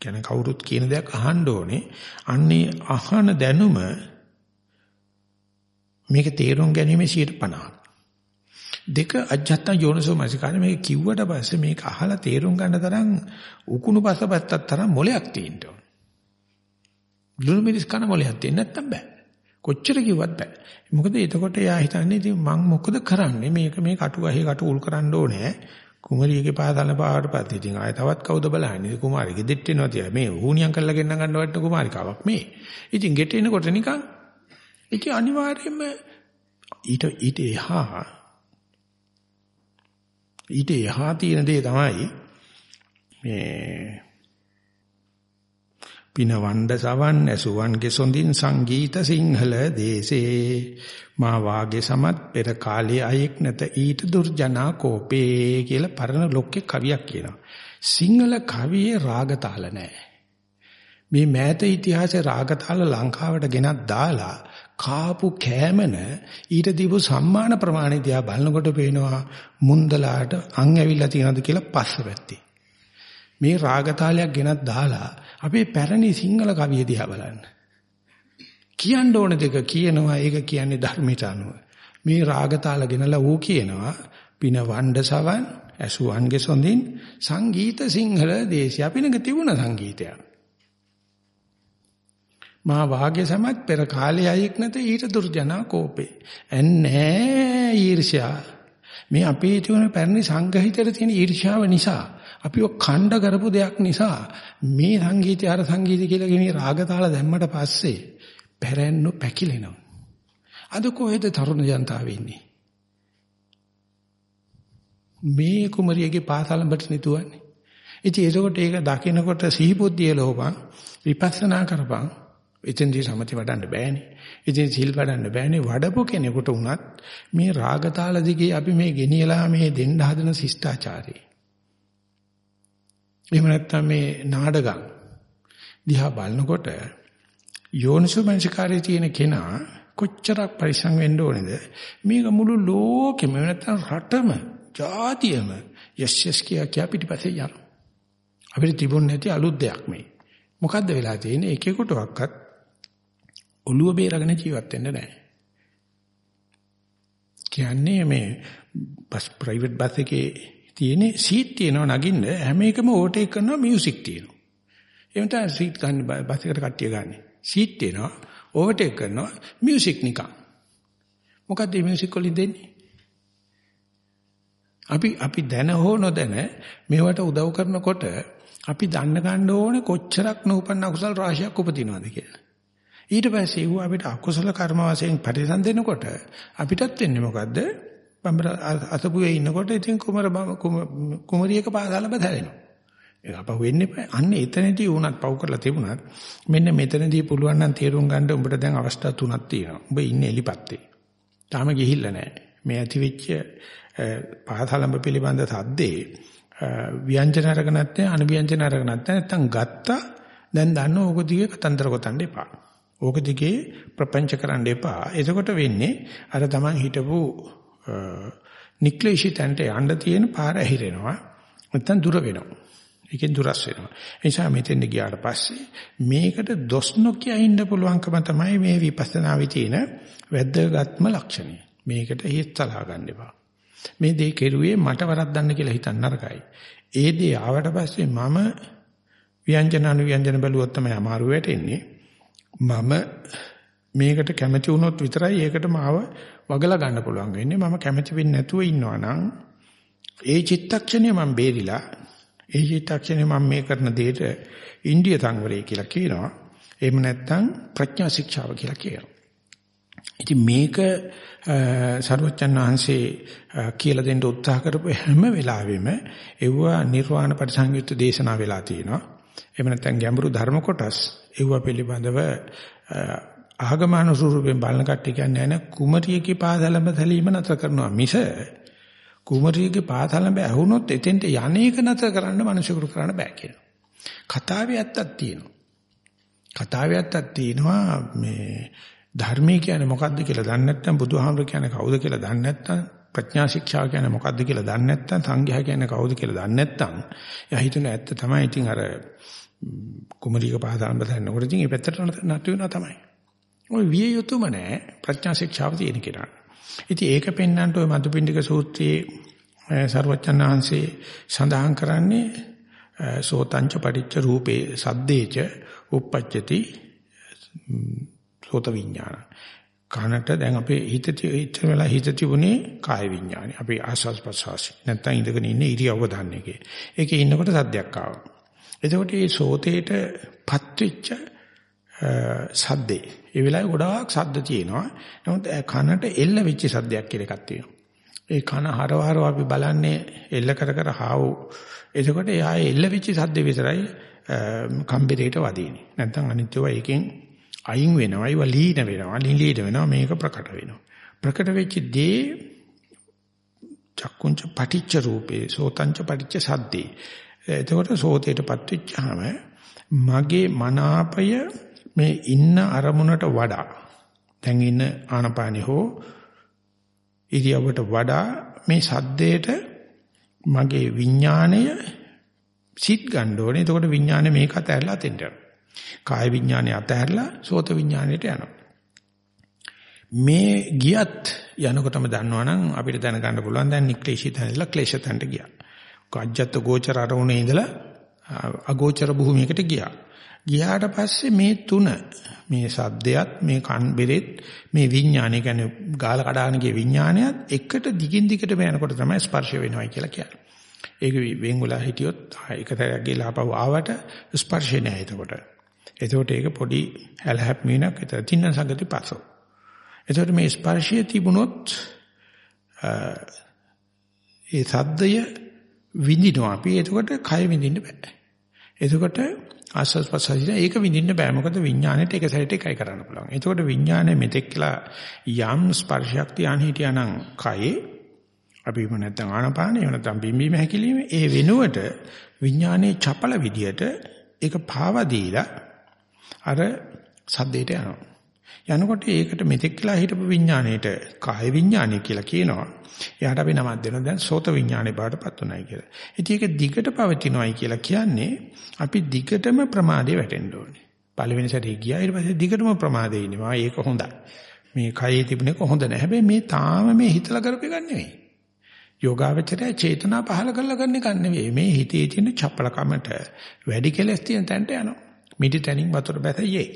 කියන කවුරුත් කියන දෙයක් අහන්න ඕනේ. අන්නේ අහන දැනුම මේක තේරුම් ගැනීම 50ක් දෙක අජත්ත යෝනසෝ මනසිකාරය මේක කිව්වට පස්සේ මේක අහලා තේරුම් ගන්න තරම් උකුණු පසපැත්තක් තරම් මොලයක් තියෙන්න ඕන. ලුණු මිරිස් කන මොලයක් තියෙන්න නැත්තම් බෑ. කොච්චර කිව්වත් බෑ. මොකද එතකොට එයා හිතන්නේ ඉතින් මං මොකද කරන්නේ මේක මේ කටු ගහේ කටු උල් කරන්න ඕනේ. කුමරියගේ පාදල පාවට පස්සේ ඉතින් ආය තවත් කවුද බලන්නේ? කුමාරිගේ දෙට් වෙනවා තියලා මේ ඌණියම් කරලා ගෙන්න ගන්න වටන කුමාරිකාවක් මේ. ඉතින් ගෙට එනකොට නිකන් ඒක අනිවාර්යයෙන්ම ඊට ඊට එහා ඊට එහා තියෙන දේ තමයි මේ පින වණ්ඩ සවන් ඇසුවන්ගේ සොඳින් සංගීත සිංහල දේශේ මා වාගේ සමත් පෙර කාලයේ අයෙක් නැත ඊට දුර්ජනා කෝපේ කියලා පරණ ලොක්කේ කවියක් කියනවා. සිංහල කවියේ රාගතාල නැහැ. මේ මෑත ඉතිහාසයේ රාගතාල ලංකාවට ගෙනත් දාලා කාපු කෑමන ඊට දීපු සම්මාන ප්‍රමාණය දිහා බලනකොට පේනවා මුන්දලාට අං ඇවිල්ලා තියෙනවද කියලා පස්සපැත්තේ. මේ රාගතාලයක් ගෙනත් දාලා අපේ පැරණි සිංහල කවිය දිහා බලන්න. කියන්න ඕන දෙක කියනවා ඒක කියන්නේ ධර්මයට අනුව. මේ රාගතාල ගෙනලා ඌ කියනවා පින වණ්ඩ සවන් ඇසුවන්ගේ සොඳින් සංගීත සිංහල දේශය අපිනක තිබුණ සංගීතයක්. මා වාගේ සමත් පෙර කාලයේ අයෙක් නැත ඊට දුර්ජනා කෝපේ. එන්නේ ඊර්ෂ්‍යා. මේ අපේ තියෙන පැරණි සංගහිතේ තියෙන ඊර්ෂ්‍යාව නිසා අපිව ඛණ්ඩ කරපු දෙයක් නිසා මේ සංගීතය අර සංගීතය කියලා කියන රාගතාල දැම්මට පස්සේ පැරැන්නු පැකිලෙනවා. අද කොහෙද තරුණ ජනතාව ඉන්නේ? මේ කුමරියගේ පාසලඹට නිතුවන්නේ. ඉතින් ඒකකොට ඒක දකිනකොට සිහිබුද්ධිය ලෝපං විපස්සනා කරපං එතෙන්දී සමති වඩන්න බෑනේ. ඉතින් සිල් වඩන්න බෑනේ. වඩපු කෙනෙකුට උනත් මේ රාගතාල දිගේ අපි මේ ගෙනියලා මේ දෙන්න හදන ශිෂ්ටාචාරය. එහෙම නැත්නම් මේ නාඩගම් දිහා බලනකොට යෝනිසෝමනසිකාරයේ තියෙන කෙනා කොච්චරක් පරිසං වෙන්න ඕනේද මේක මුළු ලෝකෙම නැත්නම් රටම ජාතියම යස් යස් කියා කියා පිටිපස්සේ යන අපිට තිබුණ නැති අලුත් දෙයක් මේ මොකද්ද වෙලා තියෙන්නේ එකෙකුටවත් ඔළුව බේරගෙන ජීවත් වෙන්න නැහැ. කියන්නේ මේ බස් ප්‍රයිවට් බස් එකේ තියෙන සීට් තියෙනවා නගින්න හැම එකම ඕවර්ටේක් කරනවා මියුසික් තියෙනවා. එහෙම තමයි සීට් ගන්න බස් එකට කට්ටිය ගන්න. සීට් තියෙනවා ඕවර්ටේක් කරනවා මියුසික් නිකන්. මොකද්ද මේ මියුසික් වලින් දෙන්නේ? අපි අපි දැන හෝ නොදැන මේවට උදව් කරනකොට අපි දන්න ගන්න ඕනේ කොච්චරක් නූපන්න අකුසල් රාශියක් උපදිනවද කියලා. ඊට පස්සේ ඌ අපිට අකුසල කර්ම වශයෙන් පරිසම් දෙනකොට අපිටත් වෙන්නේ මොකද්ද? බම්බර අතපුවේ ඉන්නකොට ඉතින් කුමර කුමරියක පාදාල බදැලෙනවා. ඒක අපහු වෙන්නේ අන්න එතනදී උනත් පව් කරලා තිබුණත් මෙන්න මෙතනදී පුළුවන් නම් තේරුම් ගන්න උඹට දැන් අවස්ථා තුනක් තියෙනවා. උඹ ඉන්නේ එලිපත්තේ. තාම ගිහිල්ලා නැහැ. මේ ඇති වෙච්ච පාසලඹ පිළිබඳ සද්දේ ව්‍යංජන අරගෙන නැත්නම් අනුව්‍යංජන අරගෙන නැත්නම් ගත්තා දැන් දන්න ඕක දිගේ කතන්දර ගොතන්න එපා. ඕක දිගේ ප්‍රපංච කරන්න එපා. එතකොට වෙන්නේ අර Taman හිටපු නික්ලේශී තැනට යන්න තියෙන පාර ඇහිරෙනවා. නැත්තම් දුර වෙනවා. ඒකෙන් දුරස් වෙනවා. ඒ නිසා මෙතෙන් ගියාට පස්සේ මේකට දොස් නොකිය ඉන්න පුළුවන්කම තමයි මේ විපස්සනාවේ තියෙන වැදගත්ම ලක්ෂණය. මේකට හිත සලහා ගන්න එපා. මේ දේ කෙරුවේ මට වරද්දන්න කියලා හිතන්න නරකයි. ඒ දේ ආවට පස්සේ මම ව්‍යංජන අනුව්‍යංජන බැලුවොත් තමයි අමාරු වෙටෙන්නේ. මම මේකට කැමති වුණොත් විතරයි ඒකට මාව වගලා ගන්න පුළුවන් වෙන්නේ. මම කැමති වෙන්නේ නැතුව ඉන්නවා නම් ඒ චිත්තක්ෂණය මම බේරිලා ඒ චිත්තක්ෂණය මම මේ කරන දෙයට ඉන්දිය සංවරය කියලා කියනවා. එහෙම නැත්නම් ප්‍රඥා ශික්ෂාව කියලා කියනවා. ඉතින් මේක සර්වචන් වහන්සේ කියලා දෙන්න උත්සාහ කරපු හැම වෙලාවෙම එවුවා නිර්වාණ පරිසංයුක්ත දේශනා වෙලා තියෙනවා. එහෙම නැත්නම් ගැඹුරු ධර්ම කොටස් ඒව පිළිබඳව ආගමන ස්වරූපයෙන් බලන කට්ටිය කියන්නේ නැහැ කුමරියගේ පාදලඹ තැලීම නතර කරනවා මිස කුමරියගේ පාදලඹ ඇහුනොත් එතෙන්ට යන්නේක නතර කරන්න මිනිසුකුරු කරන්න බෑ කියනවා. කතාවේ ඇත්තක් තියෙනවා. කතාවේ ඇත්තක් තියෙනවා මේ ධර්මයේ කියන්නේ මොකද්ද කියලා දන්නේ නැත්නම් බුදුහාමර කියන්නේ කවුද කියලා දන්නේ නැත්නම් ප්‍රඥා ශික්ෂා කියන්නේ මොකද්ද කියලා දන්නේ නැත්නම් සංඝයා කියන්නේ කවුද කියලා දන්නේ නැත්නම් එයා හිතන ඇත්ත තමයි ඉතින් අර කුමරික පහදාන බදන්නකොට ඉතින් මේ පැත්තට නතු වෙනවා තමයි. ඔය විය යුතුම නෑ ප්‍රඥා ශික්ෂාව තියෙන කෙනා. ඉතින් ඒක පෙන්වන්නට ඔය මදුපිණ්ඩික සූත්‍රයේ සර්වචන්නාංශේ සඳහන් කරන්නේ සෝතංච පටිච්ච රූපේ සද්දේච uppajjati සෝත විඥාන. කනට දැන් අපේ හිත හිත වෙලා හිත තිබුණේ කාය විඥානයි. අපි ආස්වාස් ප්‍රසවාසි. නැත්තම් ඉඳගෙන ඉන්නේ ඉරියව්ව දාන්න එකේ. ඒකේ ඉන්නකොට සද්දයක් ආවා. එතකොට මේ සෝතේට පත්වෙච්ච සද්දේ. ඒ වෙලාවේ ගොඩාක් සද්ද තියෙනවා. නමුත් කනට එල්ල වෙච්ච සද්දයක් කියලා එකක් තියෙනවා. ඒ කන හරවහරව අපි බලන්නේ එල්ල කර කර හාවු. එතකොට එයා එල්ල වෙච්ච සද්ද විතරයි කම්බරේට වදින්නේ. නැත්නම් අනිත් ඒවා එකෙන් අයින් වෙනවා. ඒවා ලීන වෙනවා. ලීලීන වෙනවා. මේක ප්‍රකට වෙනවා. ප්‍රකට වෙච්ච දේ චක්කුංච පටිච්ච රූපේ සෝතංච පටිච්ච සද්දේ. එතකොට සෝතේටපත් වෙච්චාම මගේ මනාපය මේ ඉන්න අරමුණට වඩා දැන් ඉන්න ආනපානි හෝ ඉරියවට වඩා මේ සද්දේට මගේ විඥාණය සිත් ගන්න ඕනේ. එතකොට විඥානේ මේක අතහැරලා අතෙන්ට යනවා. කාය විඥානේ අතහැරලා සෝත විඥානයට යනවා. මේ ගියත් යනකොටම දන්නවනම් අපිට දැනගන්න පුළුවන් දැන් නික්ලේශී තැනදලා ක්ලේශ තැනට ගියා. කජ්ජත් ගෝචර අරමුණේ ඉඳලා අගෝචර භූමියකට ගියා. ගියාට පස්සේ මේ තුන මේ සද්දයත් මේ කන් බෙරෙත් මේ විඥානය කියන්නේ ගාල කඩාගෙන ගිය විඥානයත් එකට දිගින් දිගටම යනකොට තමයි ස්පර්ශ වෙනවයි කියලා කියන්නේ. ඒක වෙන් වෙලා හිටියොත් එක තැනක් ගිහලා ආපහු ආවට ස්පර්ශේ නැහැ එතකොට. එතකොට ඒක පොඩි හැලහැප් මීනක් විතර තින්න සංගති පසෝ. එතකොට මේ ස්පර්ශය තිබුණොත් ඒ සද්දය විඳිනවා අපි එතකොට කය විඳින්න බෑ. එතකොට ආස්වාස් ප්‍රසාරින ඒක විඳින්න බෑ මොකද විඥාණයට එක සැරේට එකයි කරන්න පුළුවන්. එතකොට විඥාණය මෙතෙක් කියලා යම් ස්පර්ශයක් තියාන හිටියානම් කයේ අපි මොන නැත්නම් ආනපානෙ එහෙම නැත්නම් බිම්බීම හැකිලිම ඒ වෙනුවට විඥානයේ චපල විදියට ඒක පාවා දීලා අර සද්දේට යනවා. යනකොට ඒකට මෙතෙක් කියලා හිටපු විඥාණයට කාය විඥානය කියලා කියනවා. එයාට අපි නමක් දෙනවා දැන් සෝත විඥානේ බාටපත් උනායි කියලා. ඉතින් ඒක දිගට පවතිනවායි කියලා කියන්නේ අපි දිගටම ප්‍රමාදේ වැටෙන්න ඕනේ. පළවෙනි සැරේ ගියා ඊට පස්සේ දිගටම ප්‍රමාදේ ඉන්නවා. ඒක හොඳයි. මේ කයේ තිබුණ එක හොඳ නැහැ. හැබැයි මේ තාම මේ හිතලා කරපු එකක් නෙවෙයි. යෝගාවචරය චේතනා පහල කරලා ගන්න එක නෙවෙයි. මේ හිතේ තියෙන චපලකමට වැඩි කෙලස් තියෙන තැනට යනවා. මිටි තැනින් වතුර බැසයේ.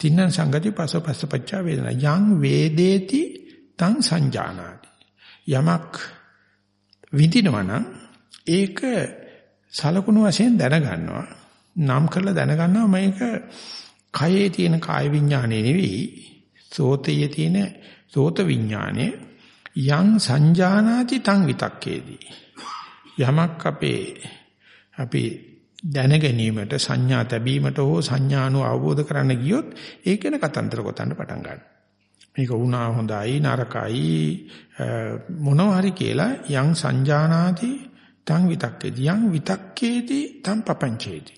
තින්න සංගති පසපස්සපච්චා වේදනා. යං වේදේති තං සංජානාති. යමක් විඳිනවා නම් ඒක සලකුණු වශයෙන් දැනගන්නවා. නම් කරලා දැනගන්නවා. මේක කයේ තියෙන කාය විඥානේ නෙවෙයි. සෝතයේ තියෙන සෝත විඥානේ. යං සංජානාති තං විතක්කේදී යමක් අපේ අපි දැන ගැනීමට සංඥා තැබීමට හෝ සංඥානු අවබෝධ කරන්න ගියොත් ඒක ගැන කතන්දර ගොතන්න පටන් ගන්නවා. මේක වුණා හොඳයි නරකයි මොනවා හරි කියලා යං සංජානාති තං විතක්කේදී යං විතක්කේදී තං පපංචේති.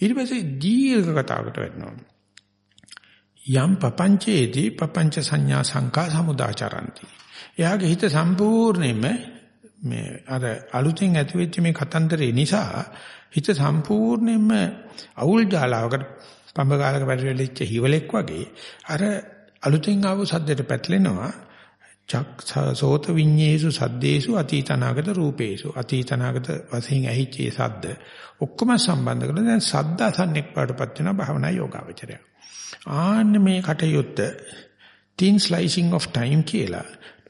ඊට පස්සේ දීර්ඝ කතාවකට වෙනවා. යම් පපංචේති පපංච සංඥා සංකා සමුදාචරಂತಿ. එයාගේ හිත සම්පූර්ණයෙන්ම මේ අර අලුතෙන් ඇතිවෙච්ච මේ කතන්දරේ නිසා හිත සම්පූර්ණයෙන්ම අවුල් ජාලාවකට පඹ ගාලක වැටිච්ච හිවලෙක් වගේ අර අලුතෙන් ආව සද්දයට පැටලෙනවා චක් සෝත විඤ්ඤේසු සද්දේසු අතීතනාගත රූපේසු අතීතනාගත වශයෙන් ඇහිච්ච සද්ද ඔක්කොම සම්බන්ධ කරලා දැන් සද්ද අසන්නෙක් පාටපත් වෙන භාවනා යෝගාවචරය. ආන්න මේ කටයුත්ත thin slicing of time කියලා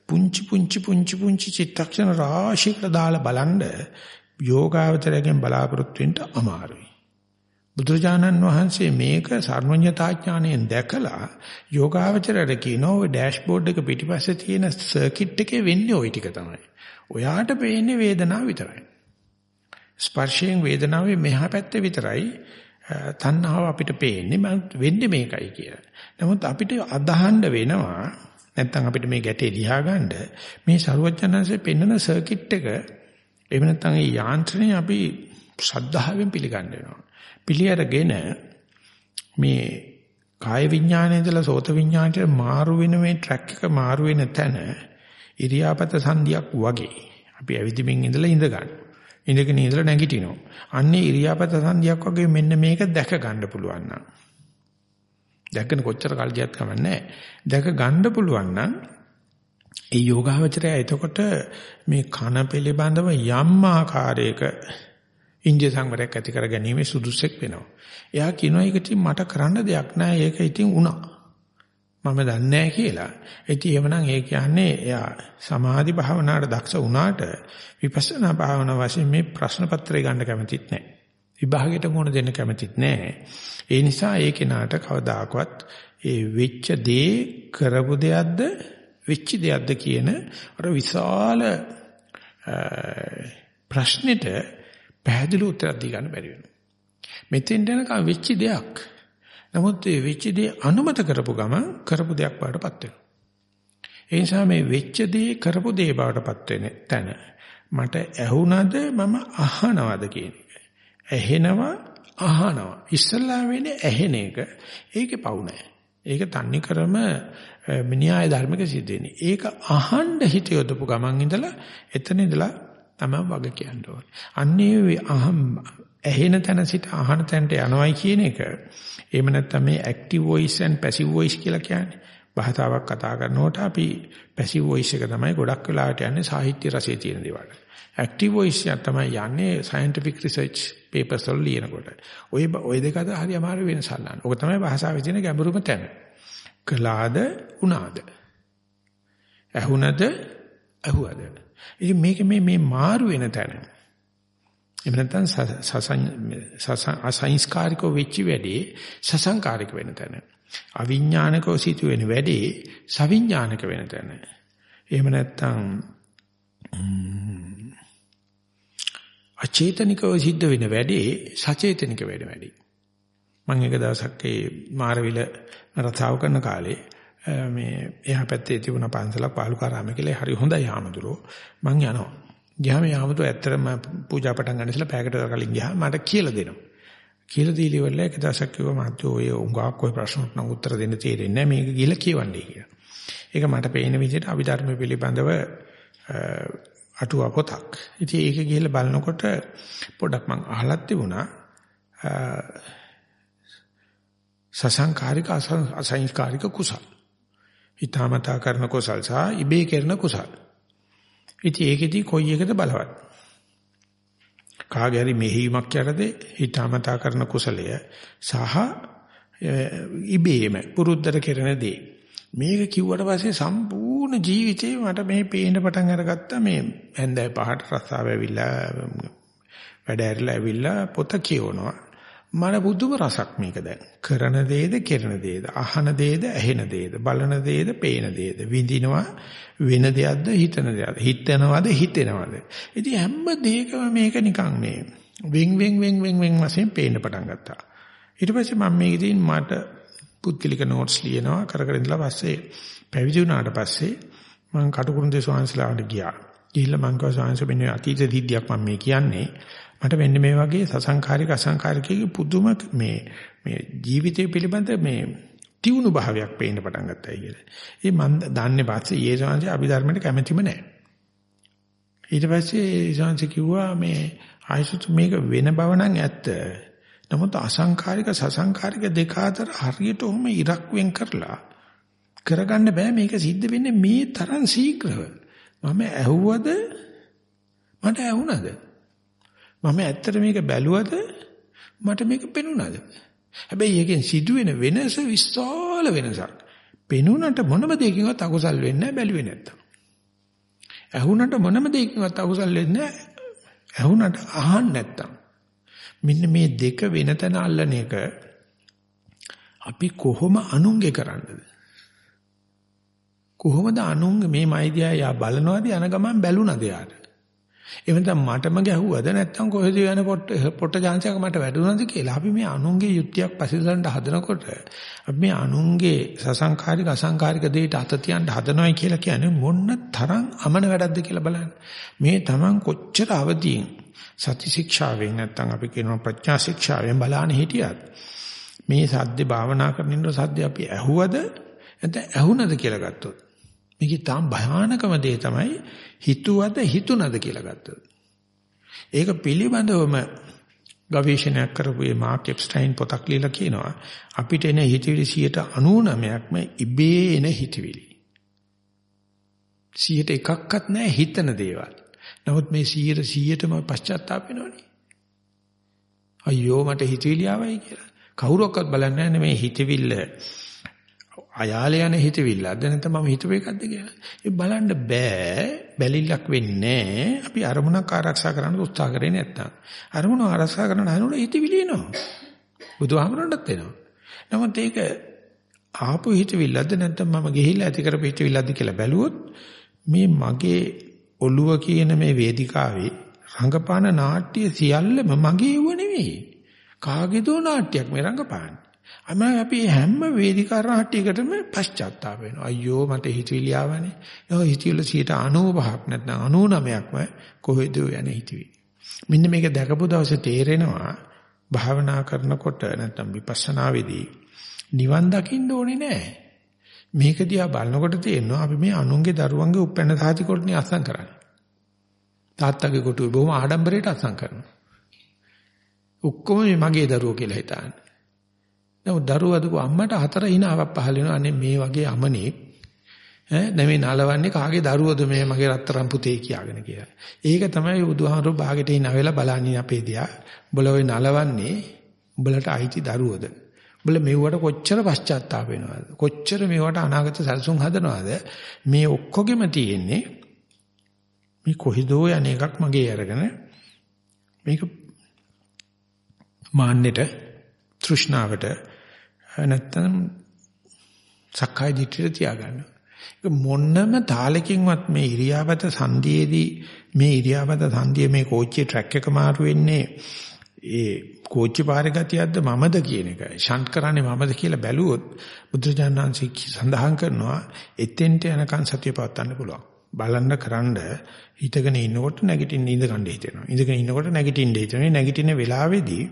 පුංචි පුංචි පුංචි පුංචි චිත්තක්ෂණ රාශියකට දාලා බලනද යෝගාවචරයෙන් බලාපොරොත්තු වෙන්න අමාරුයි. බුදුරජාණන් වහන්සේ මේක සර්වඥතාඥාණයෙන් දැකලා යෝගාවචරයට කියනවා ඔය ඩෑෂ්බෝඩ් එක පිටිපස්සේ තියෙන සර්කිට් එකේ වෙන්නේ ওই ටික තමයි. ඔයාට පේන්නේ වේදනාව විතරයි. ස්පර්ශයෙන් වේදනාවේ මෙහා පැත්තේ විතරයි තණ්හාව අපිට පේන්නේ මම වෙන්නේ මේකයි කියලා. නමුත් අපිට අදහන්න වෙනවා නැත්නම් අපිට මේ ගැටේ ලියා ගන්න මේ ਸਰවඥාන්සේ පෙන්වන සර්කිට් එක එහෙම නැත්නම් ඒ යාන්ත්‍රණය අපි ශ්‍රද්ධාවෙන් පිළිගන්න වෙනවා. පිළිඅරගෙන මේ කාය විඥානයේ ඉඳලා සෝත විඥානයට මාරු වෙන මේ ට්‍රැක් එක මාරු වෙන තැන ඉරියාපත සංදියක් වගේ. අපි ඇවිදින්මින් ඉඳලා ඉඳ ගන්න. ඉඳගෙන ඉඳලා නැගිටිනවා. අන්නේ ඉරියාපත සංදියක් වගේ මෙන්න මේක දැක ගන්න පුළුවන් නම්. දැක්කන කොච්චර කල් ගියත් කමන්නේ දැක ගන්න පුළුවන් නම් ඒ යෝගාවචරය එතකොට මේ කන පිළිබඳව යම් ආකාරයක ඉන්දිය සංවරයක් ඇති කර ගැනීම සුදුසුෙක් වෙනවා. එයා කියනවා ඒක ඉතින් මට කරන්න දෙයක් නෑ ඒක ඉතින් උනා. මම දන්නේ නැහැ කියලා. ඉතින් එවනම් ඒ කියන්නේ එයා සමාධි භාවනාවට දක්ෂ වුණාට විපස්සනා භාවනාව වශයෙන් මේ ප්‍රශ්න පත්‍රය ගන්න කැමතිත් නැහැ. විභාගයට මොන දෙන්න කැමතිත් නැහැ. ඒ නිසා ඒ කෙනාට කවදාකවත් ඒ වෙච්ච දේ කරපු දෙයක්ද වෙච්ච දෙයක්ද කියන අර විශාල ප්‍රශ්නෙට පැහැදිලි උත්තරයක් දී ගන්න බැරි වෙනවා. මෙතෙන් යනකම් වෙච්ච දෙයක්. නමුත් ඒ වෙච්ච දේ අනුමත කරපු ගම කරපු දෙයක් බවටපත් වෙනවා. ඒ නිසා මේ වෙච්ච දේ කරපු දේ බවටපත් වෙන තැන මට ඇහුණද මම අහනවද කියන එක. ඇහෙනවා අහනවා. ඉස්සල්ලා වෙන්නේ ඇහෙන එක. ඒකේ පවු නැහැ. ඒක තන්නේ කරම මිනිහාය ධර්මික සිද්ධ වෙන්නේ. ඒක අහන්න හිත යොදපු ගමන් ඉඳලා එතන ඉඳලා තමයි වග කියන්න ඕනේ. අන්නේ අහම් ඇහෙන තැන සිට අහන තැනට යනවයි කියන එක. එහෙම නැත්නම් මේ active voice and passive voice කියලා කියන්නේ. භාෂාවක් කතා කරනකොට අපි passive voice එක තමයි ගොඩක් වෙලාවට යන්නේ සාහිත්‍ය රසයේ තියෙන දේවල්. Active voice එක තමයි යන්නේ scientific research papers වල ලියනකොට. ඔය ඔය දෙක අතර හරි අමාරු වෙනසක් නෑ. ඔක තමයි භාෂාවේ තියෙන ගැඹුරුම තැන. කළාද උනාද? ඇහුණද ඇහුවද? ඉතින් මේක මේ මේ මාරු වෙන තැන. එහෙම නැත්නම් අසංස්කාරිකව වෙච්ච වැඩේ සසංකාරික වෙන තැන. අවිඥානිකව සිදුවෙන වැඩේ සවිඥානික වෙන තැන. එහෙම නැත්නම් අචේතනිකව සිද්ධ වෙන වැඩේ සචේතනික වෙන වැඩේ. මම එක දවසක් ඒ මාරවිල රතාව කරන කාලේ මේ එහා පැත්තේ තිබුණ පන්සලක් පාලුකාරාම කියලා හරි හොඳයි ආමතුරෝ මං යනවා. ගියාම ආමතුරෝ ඇත්තටම පූජා පටන් ගන්න ඉස්සලා පැයකට කලින් ගියාම මට කියලා දෙනවා. කියලා දීලි වල එක දවසක් කිව්වා මහත්තයෝ ඔය උඟාක් ඔය ප්‍රශ්නට නම් උත්තර දෙන්න තේරෙන්නේ නැහැ මේක ගිහලා කියවන්නේ කියලා. ඒක මට පේන විදිහට අභිධර්ම පිළිබඳව අටුවා පොතක්. ඉතින් ඒක ගිහලා බලනකොට පොඩක් මං අහලත් තිබුණා සසංකාරික අසංස්කාරික කුසල්. හිතාමතා කරන කුසල් සහ ඉබේ කරන කුසල්. ඉතින් ඒකෙදි කොයි එකද බලවත්? කාගේ හරි මෙහෙයුමක් යටතේ හිතාමතා කරන කුසලය සහ ඉබේම පුරුද්දට කරන දේ. මේක කිව්වට පස්සේ සම්පූර්ණ ජීවිතේ මට මේ පේන්න පටන් අරගත්තා මේ හැන්දෑ පහට රස්සාව ඇවිල්ලා වැඩ ඇරිලා ඇවිල්ලා පොත කියවනවා. මන බුදුම රසක් මේක දැන්. කරන දේද, කෙරෙන දේද, අහන දේද, ඇහෙන දේද, බලන දේද, පේන දේද, විඳිනවා වෙන දෙයක්ද, හිතන දෙයක්ද, හිතනවද, හිතෙනවද. ඉතින් හැම දෙයකම මේක නිකන් මේ වෙන් වෙන් වෙන් වෙන් වෙන් වශයෙන් පේන්න පටන් ගත්තා. ඊට පස්සේ මම මේකෙන් මට පුද්ගලික නෝට්ස් ලියනවා කර කර ඉඳලා පස්සේ පැවිදි වුණාට පස්සේ මම කටුකුරුන්දේ ස්වාමීන්සලාට ගියා. ගිහිල්ලා මං කිව්වා ස්වාමීන්ස මෙන්න අතීත සිද්ධියක් මම මේ කියන්නේ. මට වෙන්නේ මේ වගේ සසංකාරික අසංකාරිකයේ පුදුම මේ මේ ජීවිතය පිළිබඳ මේ තියුණු භාවයක් පේන්න පටන් ගත්තා කියලා. ඒ මම දන්නේ පස්සේ ඒ ශාංශය අභිධර්මයට කැමැතිම නැහැ. ඊට පස්සේ ඒ ශාංශ කිව්වා මේ ආයසුත් මේක වෙන බව නම් ඇත්ත. නමුත් අසංකාරික සසංකාරික දෙක අතර හරියට ඔහොම ඉරක් වෙන් කරලා කරගන්න බෑ මේක සිද්ධ වෙන්නේ මේ තරම් ශීඝ්‍රව. මම ඇහුවද මට ඇහුණද? මම ඇත්තට මේක බැලුවද මට මේක පෙනුණාද? හැබැයි ඒකෙන් සිදුවෙන වෙනස විශාල වෙනසක්. පෙනුනට මොනම දෙයකින්වත් අකුසල් වෙන්නේ නැහැ බැලුවේ නැත්තම්. ඇහුනට මොනම දෙයකින්වත් අකුසල් වෙන්නේ නැහැ. ඇහුනට අහන්න නැත්තම්. මෙන්න මේ දෙක වෙනතන අල්ලන එක අපි කොහොම අනුන්ගේ කරන්නද? කොහොමද අනුන්ගේ මේ මයිදියා යා බලනවාද යන ගමන් බැලුණාද යාට? එහෙම නැත්නම් මටම ගැහුවද නැත්නම් කොහෙද යන පොට්ට පොට්ට chance මට වැදුනද කියලා අපි මේ අනුන්ගේ යුක්තියක් පසෙදන්න හදනකොට අපි මේ අනුන්ගේ සසංකාරික අසංකාරික දෙයට අත තියන්න හදනවයි කියලා කියන්නේ මොන්න තරම් අමන වැඩක්ද කියලා බලන්න. මේ Taman කොච්චර අවදීන් සති ශික්ෂාවෙන් නැත්නම් අපි කියනවා ප්‍රඥා ශික්ෂාවෙන් බලාන හිටියත් මේ සද්දේ භාවනා කරන ඉන්න සද්දේ අපි ඇහුවද නැත්නම් ඇහුණද කියලා ගත්තොත් මේකේ තාම භයානකම දේ තමයි හිතුවද හිතුණද කියලා ගත්තොත්. ඒක පිළිබඳවම ගවේෂණයක් කරපු මේ මාක් එප්ස්ටයින් පොතක් ලියලා කියනවා අපිට එන හිතවිලි 99%ක්ම ඉබේ එන හිතවිලි. 100ට එකක්වත් නැහැ හිතන දේවල්. නමුත් මේ 100 100ටම පශ්චාත්තාප වෙනවනේ. අයියෝ මට හිතවිලි ආවයි කියලා. කවුරක්වත් බලන්නේ නැහැ මේ හිතවිල්ල අයාල යන හිතවිල්ලක්ද නැත්නම් මම හිතුව එකක්ද කියලා. ඒ බලන්න බෑ බැලිල්ලක් වෙන්නේ අපි අරමුණක් ආරක්ෂා කරන්න උත්සාහ කරේ නැත්නම්. අරමුණ ආරක්ෂා කරන්න හදනකොට හිතවිලි එනවා. බුදුහාමරණත් එනවා. නමුත් ඒක ආපු හිතවිල්ලක්ද නැත්නම් මම ගිහිල්ලා ඇති කරපු හිතවිල්ලක්ද කියලා බැලුවොත් මේ මගේ ඔළුව කියන මේ වේදිකාවේ රංගපාන නාට්‍ය සියල්ලම මගේ ව නෙවෙයි. කාගේදෝ නාට්‍යයක් මේ රංගපාන්නේ. අම අපි හැම වේදිකා නාට්‍යයකටම පශ්චාත්තාප වෙනවා. අයියෝ මට හිතවිලි ආවනේ. ඒ හිතවිලි 95ක් නැත්නම් 99ක්ම කොහෙද යන්නේ හිතවිලි. මෙන්න මේක දැකපු දවසේ තේරෙනවා භාවනා කරනකොට නැත්නම් විපස්සනාවේදී නිවන් දකින්න ඕනේ නැහැ. මේක දිහා බලනකොට තේරෙනවා අපි මේ අනුන්ගේ දරුවන්ගේ උපැන්න සාති කොටනේ අසං කරන්නේ. තාත්තගේ කොටුවේ බොහොම ආඩම්බරයට අසං කරනවා. ඔක්කොම මගේ දරුවෝ කියලා හිතන්නේ. නමුත් දරුවා දුක අම්මට හතර හිනාවක් පහල වෙනවා. අනේ මේ වගේ අමනේ ඈ නැමේ නලවන්නේ කාගේ දරුවද මේ මගේ රත්තරන් පුතේ කියාගෙන කියලා. ඒක තමයි බුදුහාමුදුරුවෝ ਬਾගෙට ඉනවෙලා බලන්නේ අපේ දිහා. උඹලා ඔය නලවන්නේ උඹලට අයිති දරුවද? උඹලා මෙව්වට කොච්චර පශ්චාත්තාප වෙනවද? කොච්චර මෙවට අනාගත සැලසුම් හදනවද? මේ ඔක්කොගෙම තියෙන්නේ මේ කොහිදෝ යන එකක් මගේ අරගෙන මේක මාන්නෙට තෘෂ්ණාවට නැත්තම් සක්කාය දිට්ඨියට තියාගන්න. ඒක මොන්නම තාලකින්වත් මේ ඉරියාපත සංධියේදී මේ ඉරියාපත සංධියේ මේ කෝච්චියේ ට්‍රැක් එක මාරු වෙන්නේ ඒ කෝච්චි පාරේ ගතියක්ද මමද කියන එක ෂන්ට් කරන්නේ මමද කියලා බැලුවොත් බුදුජානනාංශي සඳහන් කරනවා එතෙන්ට යනකන් සතිය පවත්වන්න පුළුවන්. බලන්න කරන්ඩ හිතගෙන ඉන්නකොට නැගිටින්න ඉඳ ගන්න හිතෙනවා. ඉඳගෙන ඉන්නකොට නැගිටින්න හිතෙනවා. නැගිටින වෙලාවේදී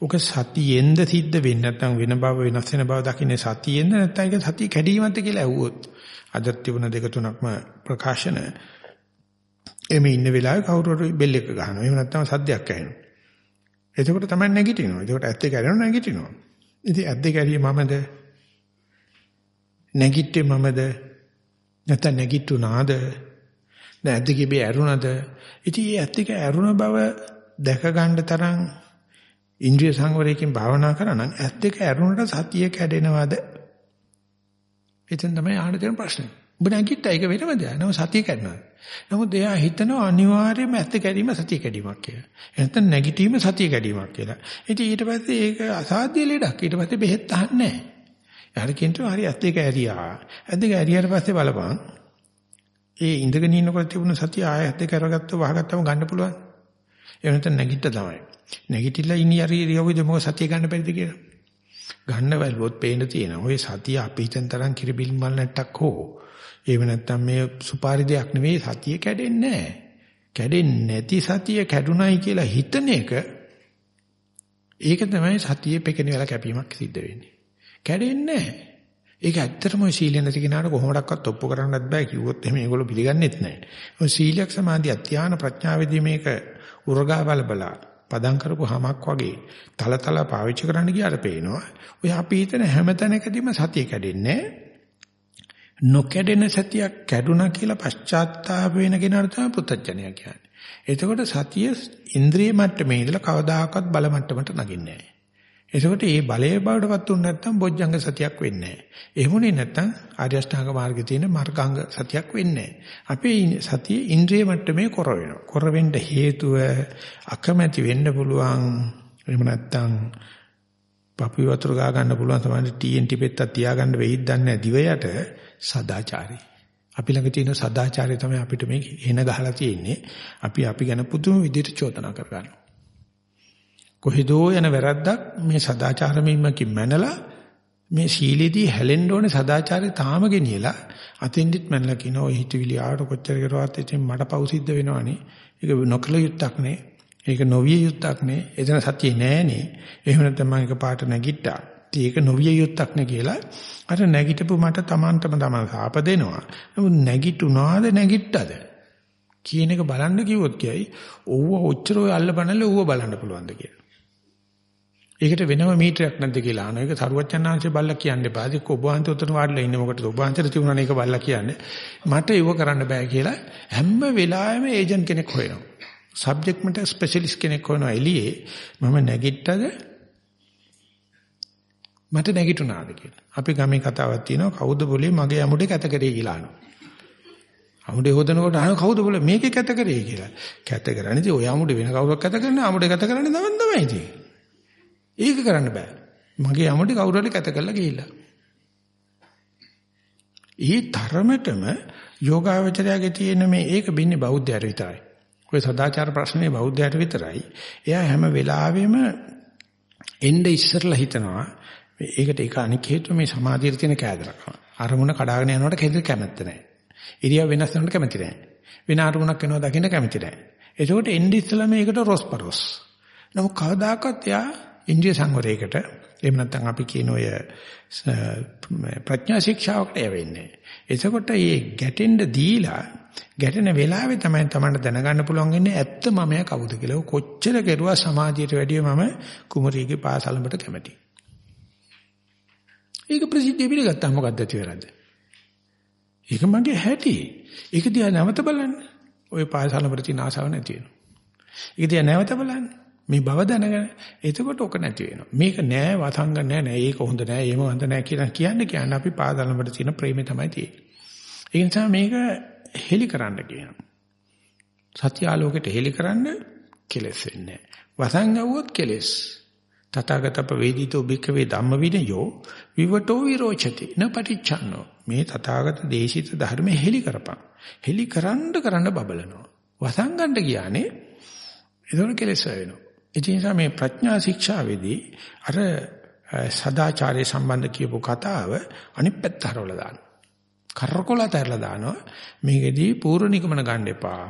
ඔක සතියෙන්ද සිද්ධ වෙන්නේ නැත්නම් වෙන බව වෙනස් වෙන බව දකින්නේ සතියෙන්ද නැත්නම් ඒක සතිය කැඩීමක්ද කියලා ඇහුවොත් අද තිබුණ දෙක තුනක්ම ප්‍රකාශන එමේ ඉන්න වෙලාවේ කවුරු හරි බෙල් එක ගහනවා. එහෙම නැත්නම් සද්දයක් ඇහෙනවා. එතකොට තමයි නැගිටිනවා. එතකොට ඇත්ත කැරෙනවා නැගිටිනවා. ඉතින් ඇත්ත කැරියේ මමද? නැගිට්ටේ මමද? නැත්නම් නැගිටුණාද? නැද්ද කිබේ ඇරුණද? ඉතින් මේ ඇත්ත ඇරුණ බව දැක ගන්න තරම් ඉන්ද්‍රිය සංවරයෙන් භාවනා කරා නම් ඇත්ත ඇරුණට සතිය කැඩෙනවද? එතෙන් තමයි ආහන දෙන ප්‍රශ්නේ. ඔබ නැගිට්ටා ඒක වෙනම දෙයක්. නම සතිය කැඩනවා. නමුත් එයා හිතනවා අනිවාර්යයෙන්ම ඇත්ත කැඩීම සතිය කැඩීමක් කියලා. එහෙනම් නැගිටීම සතිය කැඩීමක් කියලා. ඉතින් ඊට පස්සේ ඒක අසාධ්‍ය ලෙඩක්. ඊට පස්සේ බෙහෙත් අහන්නේ නැහැ. යාර කියනවා හරි ඇත්ත එක ඇරියා. ඇත්ත එක ඇරියාට පස්සේ බලපන්. ඒ ඉඳගෙන ඉන්නකොට තිබුණ සතිය ආය ඇත්ත එක අරගත්තව වහගත්තම ගන්න පුළුවන්. ඒ වෙනතන නැගිට තමයි. නැගිටිලා ඉනි හරි ඉරියව්වේද මොකද සතිය ගන්න බැරිද කියලා. ගන්න බැලුවොත් පේන්න තියෙනවා. ওই සතිය අපි හිතන තරම් කිරිබිල් මල් නැට්ටක් හෝ ඒව නැත්තම් මේ සුපාරි දෙයක් නෙවෙයි සතිය කැඩෙන්නේ නැහැ. කැඩෙන්නේ නැති සතිය කැඩුනයි කියලා හිතන එක ඒක තමයි සතියේ පෙකෙන වෙලා කැපීමක් සිද්ධ වෙන්නේ. කැඩෙන්නේ නැහැ. ඒක ඇත්තටම ඔය සීලය නැති කෙනාට කොහොමඩක්වත් ඔප්පු කරන්නත් බෑ කිව්වොත් එහෙම ඒගොල්ලෝ පිළිගන්නෙත් නැහැ. ඔය සීලයක් සමාධිය ධ්‍යාන ප්‍රඥාවේදී මේක උරගා බල බලා පදම් කරපු හැමක් වගේ තලතල පාවිච්චි කරන්න ගියාට පේනවා. ඔය අපි හිතන හැම තැනකදීම සතිය කැඩෙන්නේ නොකැඩෙන සතියක් කැඩුනා කියලා පශ්චාත්තාප වෙන කෙනාට තමයි පුත්තජනය කියන්නේ. එතකොට සතිය ඉන්ද්‍රිය මට්ටමේ ඉඳලා කවදාහක්වත් බල මට්ටමට නගින්නේ නැහැ. එතකොට මේ බලයේ බවටපත් උනේ නැත්නම් බොජ්ජංග සතියක් වෙන්නේ නැහැ. එහෙමුනේ නැත්නම් ආර්ය අෂ්ටාංග මාර්ගයේ තියෙන මාර්ගාංග සතියක් වෙන්නේ නැහැ. අපේ සතිය ඉන්ද්‍රිය මට්ටමේ කොර වෙනවා. කොර වෙන්න හේතුව අකමැති වෙන්න පුළුවන්. එහෙම නැත්නම් පපි වතුර ගා ගන්න පුළුවන් තමයි TNT පෙත්තක් තියාගන්න වෙයිද දන්නේ දිවයට සදාචාරී. අපි ළඟ තියෙන සදාචාරය තමයි අපිට මේ එන ගහලා තියෙන්නේ. අපි අපි ගැන පුදුම විදිහට චෝදනා කරගන්නවා. කොහෙදෝ යන වැරද්දක් මේ සදාචාරමින්මකින් මැනලා මේ සීලෙදී හැලෙන්න ඕනේ සදාචාරය තාම ගෙනියලා අතින්දිත් මැනලා කියන ඔය හිතවිලි ආවට කොච්චර කරුවත් ඉතින් මට පව් සිද්ධ වෙනවනේ ඒක නොකල යුත්තක් නේ ඒක නොවිය යුත්තක් නේ එතන සතිය නෑනේ එහෙම නැත්නම් මම එක පාට නැගිට්ටා ඒක නොවිය යුත්තක් නේ කියලා අර නැගිටපු මට Tamanටම Taman සාප දෙනවා නමුත් නැගිටුනාද නැගිට්ටද කියන එක බලන්න කිව්වොත් කියයි ඔව්ව ඔච්චර ඔය අල්ල බනල ඌව බලන්න පුළුවන්ද කියලා ඒකට වෙනම මීටරයක් නැද්ද කියලා අහන එක සරුවච්චන්හන්සේ බල්ලා කියන්න එපා. ඒක ඔබ වහන්සේ උතන වාඩිලා ඉන්නේ මොකටද? ඔබ වහන්සේට තිබුණා නේක බල්ලා කියන්නේ. මට ඒව කරන්න බෑ කියලා හැම වෙලාවෙම ඒජන්ට් කෙනෙක් හොයනවා. සබ්ජෙක්ට් මට ස්පෙෂලිස්ට් කෙනෙක් හොයනවා එළියේ. මම නැගිට්ටද? මට නැගිටුණාද කියලා. අපි ගමේ කතාවක් තියෙනවා කවුද બોලේ මගේ යමුඩේ කැත කරේ කියලා අහනවා. අමුඩේ හොදනකොට අහන කවුද બોලේ මේකේ කැත කරේ කියලා. කැත කරන්නේ ඉතින් ඔය අමුඩේ වෙන කවුරක් කැත කරන්නේ අමුඩේ කැත කරන්නේ තමන් තමයි ඉතින්. ඒක කරන්න බෑ. මගේ යමුඩි කවුරු හරි කැත කරලා ගිහිල්ලා. ඊ තරමටම යෝගාවචරයාගේ තියෙන මේ ඒක බින්නේ බෞද්ධයට විතරයි. ඔය සදාචාර ප්‍රශ්නේ බෞද්ධයට විතරයි. එයා හැම වෙලාවෙම එnde ඉස්සරලා හිතනවා ඒකට ඒක අනික් හේතුව මේ සමාධියේ තියෙන කෑදරකම. අරමුණ කඩාගෙන යනකොට කෙනෙක් කැමැත්ත නැහැ. ඉරියව් වෙනස් වෙනකොට කැමැති නැහැ. වෙන අරමුණක් වෙනවා දකින්න කැමැති නැහැ. ඒකෝට එnde ඉස්සලා මේකට රොස්පරොස්. නමුත් කවදාකවත් යා ඉන්ද්‍රිය සංවරයකට එහෙම නැත්නම් අපි කියන ඔය ප්‍රඥා ශික්ෂාවකට යවෙන්නේ. එතකොට මේ ගැටෙන්න දීලා ගැටෙන වෙලාවේ තමයි තමන්ට දැනගන්න පුළුවන් වෙන්නේ ඇත්ත මම කවුද කියලා. කොච්චර කෙරුවා සමාධියට වැඩිය මම කුමරියගේ පාසලඹට කැමතියි. ඒක ප්‍රසිද්ධිය පිළිගත්තා මොකද්ද තියරද? ඒක මගේ හැටි. ඒක දිහා නැවත බලන්න. ওই පාසලඹට තියෙන ආසාව නැති වෙනවා. ඒක දිහා නැවත බලන්න. මේ බව දැනගෙන එතකොට ඔක නැති වෙනවා. මේක නෑ වසංග නෑ නෑ ඒක හොඳ නෑ එහෙම හොඳ නෑ කියලා කියන්නේ කියන්නේ අපි පාදලඹට තියෙන ප්‍රේමය තමයි තියෙන්නේ. ඒ නිසා මේක හෙලි කරන්න කියනවා. සත්‍ය ආලෝකයට හෙලි කරන්න කෙලස් වෙන්නේ නෑ. වසංගවුවොත් කෙලස්. තථාගතප වේදිතෝ භික්ඛවේ ධම්ම විනයෝ විවටෝ විරෝචති නපටිච්ඡන්නෝ මේ තථාගත දේශිත ධර්ම හෙලි කරපන්. හෙලි කරන්න කරන්න බබලනවා. වසංගන්න කියන්නේ ඒතකොට කෙලස් වෙනවා. ඒ නිසා මේ ප්‍රඥා ශික්ෂාවේදී අර සදාචාරයේ සම්බන්ධ කියපු කතාව අනිත් පැත්ත හරවලා දානවා. කරකොලත ඇරලා දානවා. මේකෙදී පූර්ව නිගමන ගන්න එපා.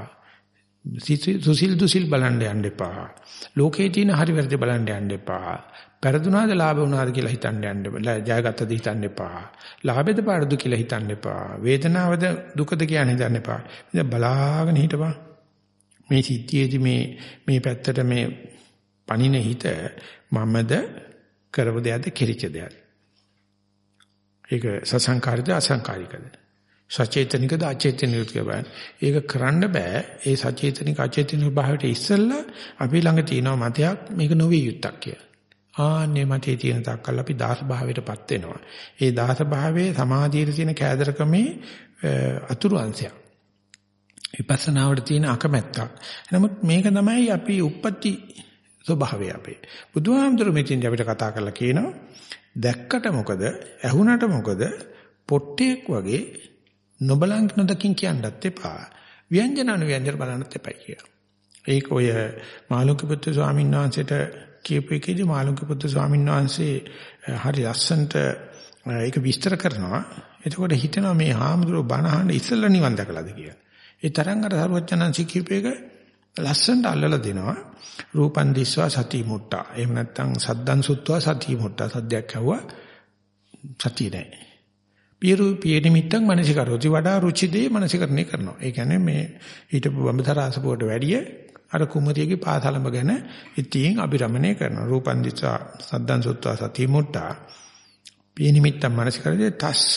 සුසිල් දුසිල් බලන්න යන්න එපා. ලෝකේ තියෙන හරි වැරදි බලන්න යන්න එපා. පෙරදුනාද ලාභ වුණාද කියලා හිතන්න යන්න එපා. ජයගත්තද හිතන්න එපා. ලාභෙද පාඩුද කියලා හිතන්න එපා. වේදනාවද දුකද කියන හිතන්න එපා. ඉතින් බලාගෙන හිටපන්. මේ සිද්ධියේදී මේ මේ පැත්තට මේ පණින හිත මමද කරපු දෙයක්ද කෙරිච්ච දෙයක්ද ඒක සසංකාරිකද අසංකාරිකද සචේතනිකද අචේතනිකද කියලා ඒක කරන්න බෑ. ඒ සචේතනික අචේතනික භාවයට ඉස්සෙල්ලා අපි ළඟ තියෙන මතයක් මේක නොවිය යුත්තක් කියලා. ආන්නේ මතේ තියෙන තාක්කල් අපි දාස භාවයටපත් වෙනවා. ඒ දාස භාවයේ සමාධියේ තියෙන කෑදරකමේ අතුරු අංශයක්. විපස්සනාවට තියෙන අකමැත්තක්. නමුත් මේක තමයි අපි උප්පත්ති ස්වභාවය අපේ. බුදුහාමුදුරු මෙතින් අපිට කතා කරලා කියනවා දැක්කට මොකද? ඇහුණට මොකද? පොට්ටෙක් වගේ නොබලන් නොදකින් කියන්නත් එපා. ව්‍යංජන අනුව්‍යංජන බලන්නත් එපා කියලා. ඒක ඔය මාළුක්‍ය ස්වාමීන් වහන්සේට කියපු එකේදී මාළුක්‍ය ස්වාමීන් වහන්සේ හරි ලස්සනට ඒක විස්තර කරනවා. එතකොට හිතනවා මේ හාමුදුරුවෝ බණ අහන්න ඉස්සෙල්ලා නිවන් දැකලාද කියලා. ඒ තරම් අර සරුවචනන්සි කියපේක ලස්සනට අල්ලලා දෙනවා. රූපන් දිස්වා සති මුට්ටා. එහෙම නැත්නම් සද්දන් සුත්වා සති මුට්ටා. සද්දයක් ඇහුවා සතිය නැහැ. පියරු පිය නිමිත්තක් මනසිකරෝති වඩා රුචි දේ මනසිකරණය කරනවා. ඒ කියන්නේ මේ හිටපු බඹතර ආසපුවට වැඩිය අර කුමරියගේ පාසලම ගැන ඉතින් අභිරමණය කරනවා. රූපන් දිස්වා සද්දන් සුත්වා සති මුට්ටා. පිය නිමිත්තක් මනසිකරදී තස්ස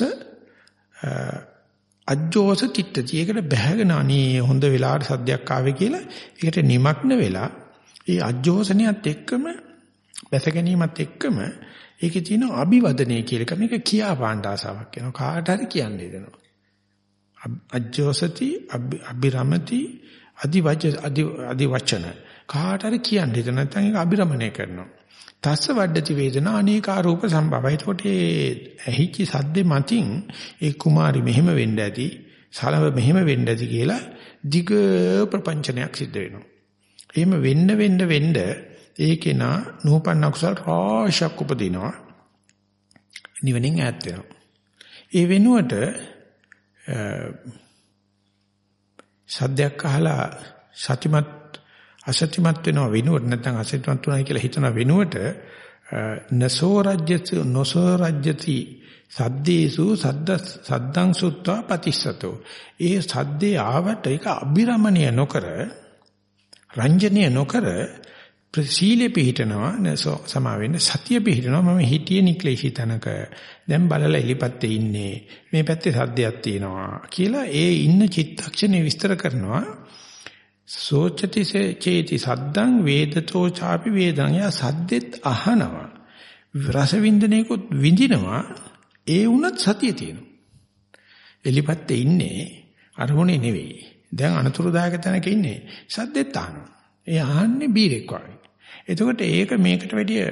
අජ්ජෝස තිට්ඨති. ඒකට බැහැගෙන අනේ හොඳ වෙලාවට සද්දයක් ආවේ කියලා ඒකට නිමක්න වෙලා ඒ අජ්ජෝසනියත් එක්කම බැස ගැනීමත් එක්කම ඒකේ තියෙන අභිවදනය කියලා එක මේක කියා පාන්න ආසාවක් වෙනවා. කාට හරි කියන්නේ දෙනවා. අජ්ජෝසති අභිරමති අදිවච අදිවචන කාට හරි කියන්නේ දෙන නැත්නම් ඒක අභිරමණය කරනවා. තස්ස වඩති වේදනා අනේකාරූප සම්භව. එතකොට ඒ ඇහිච්ච සද්දේ මතින් ඒ කුමාරි මෙහෙම වෙන්න ඇති, සලව මෙහෙම වෙන්න ඇති කියලා දිග ප්‍රපංචනයක් සිද්ධ වෙනවා. එහෙම වෙන්න වෙන්න වෙන්න ඒකේ නා නූපන්න කුසල රාශියක් උපදිනවා. නිවනින් ඈත් වෙනවා. ඒ වෙනුවට සද්දයක් අහලා සතිමත් අසත්‍යමත් වෙනව වෙනුවට නැත්නම් අසත්‍යමත් වුණා කියලා හිතන වෙනුවට නසෝ රජ්‍යති නොසෝ රජ්‍යති සද්දේසු සද්ද සද්දං සුත්වා පතිස්සතෝ ඒ සද්දේ ආවට ඒක අබිරමණය නොකර රංජනීය නොකර ප්‍රසීලේ පිහිටනවා නසෝ සමා වෙන්නේ සතිය පිහිටනවා. මම හිතියේ නික්ලේශී තනක. දැන් බලලා එලිපත්තේ ඉන්නේ. මේ පැත්තේ සද්දයක් තියෙනවා කියලා ඒ ඉන්න චිත්තක්ෂණේ විස්තර කරනවා. සෝචති චේති සද්දං වේදතෝ ചാපි වේදං. යා සද්දෙත් අහනවා. රස වින්දනයකොත් විඳිනවා. ඒ වුණත් සතිය තියෙනවා. එලිපත්තේ ඉන්නේ අරමුණේ නෙවෙයි. දැන් අනතුරුදායක තැනක ඉන්නේ. සද්දෙත් අහනවා. ඒ අහන්නේ බීරෙක් වගේ. එතකොට ඒක මේකට වැඩිය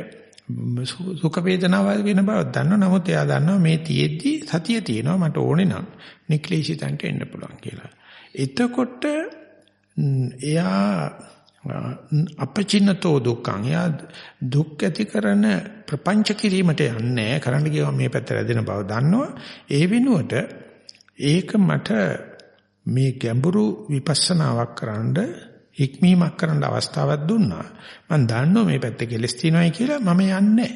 සුඛ වේදනාව වෙන බව දන්නවා නමුත් එයා දන්නවා මේ තියෙද්දි සතිය තියෙනවා මට ඕනේ නම් නික්ලේශිතන්ට එන්න පුළුවන් කියලා එතකොට එයා අපචින්නතෝ දුක්ඛං. යා දුක් ඇති කරන ප්‍රපංච කිරීමට යන්නේ කරන්න ගියම මේ පැත්ත රැදෙන බව දන්නවා. ඒ වෙනුවට ඒක මට මේ ගැඹුරු විපස්සනාවක් කරන්න හික්මීමක් කරන්න අවස්ථාවක් දුන්නා. මම දන්නවා මේ පැත්තේ කෙලස් තියෙනවායි කියලා මම යන්නේ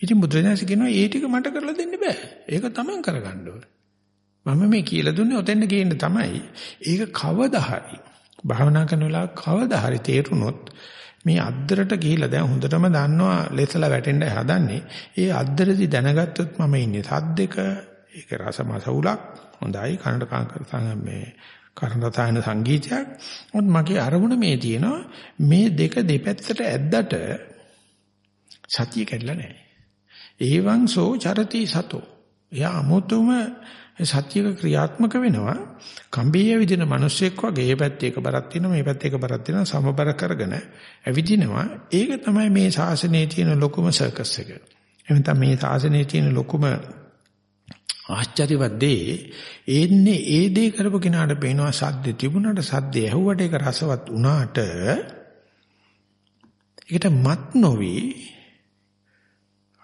ඉතින් බුදුරජාණන් කියනවා ඒ ටික මට කරලා දෙන්න බෑ. ඒක තමන් කරගන්න ඕනේ. මම මේ කියලා දුන්නේ ඔතෙන්ද ගේන්න තමයි. ඒක කවදා හරි භාවනා කරන වෙලාව කවදා හරි තේරුනොත් මේ අද්දරට ගිහිලා දැන් හොඳටම දන්නවා ලෙසලා වැටෙන්න හදන්නේ. ඒ අද්දරදි දැනගත්තොත් මම ඉන්නේ සද්දක ඒක රසමසවුලක් හොඳයි කනට මේ කරණතායන සංගීතයක්. මොකද මගේ අරමුණ මේ තියෙනවා මේ දෙක දෙපැත්තට ඇද්දට සතිය කැඩලා නැහැ. ඒවං සෝ චරති සතෝ. යා අමුතුම සත්‍යක ක්‍රියාත්මක වෙනවා කම්බියේ විදින මිනිස්සෙක් වගේ මේ පැත්තේ එක බරක් තියෙනවා මේ පැත්තේ එක බරක් තියෙනවා සමබර කරගෙන ඇවිදිනවා ඒක තමයි මේ ශාසනයේ තියෙන ලොකුම සර්කස් එක එහෙනම් මේ ශාසනයේ තියෙන ලොකුම ආශ්චර්යවත් දේ එන්නේ ඒ දේ කරපු කෙනාට පේනවා සද්ද තිබුණාට සද්ද ඇහුවට ඒක රසවත් වුණාට ඒකට මත් නොවි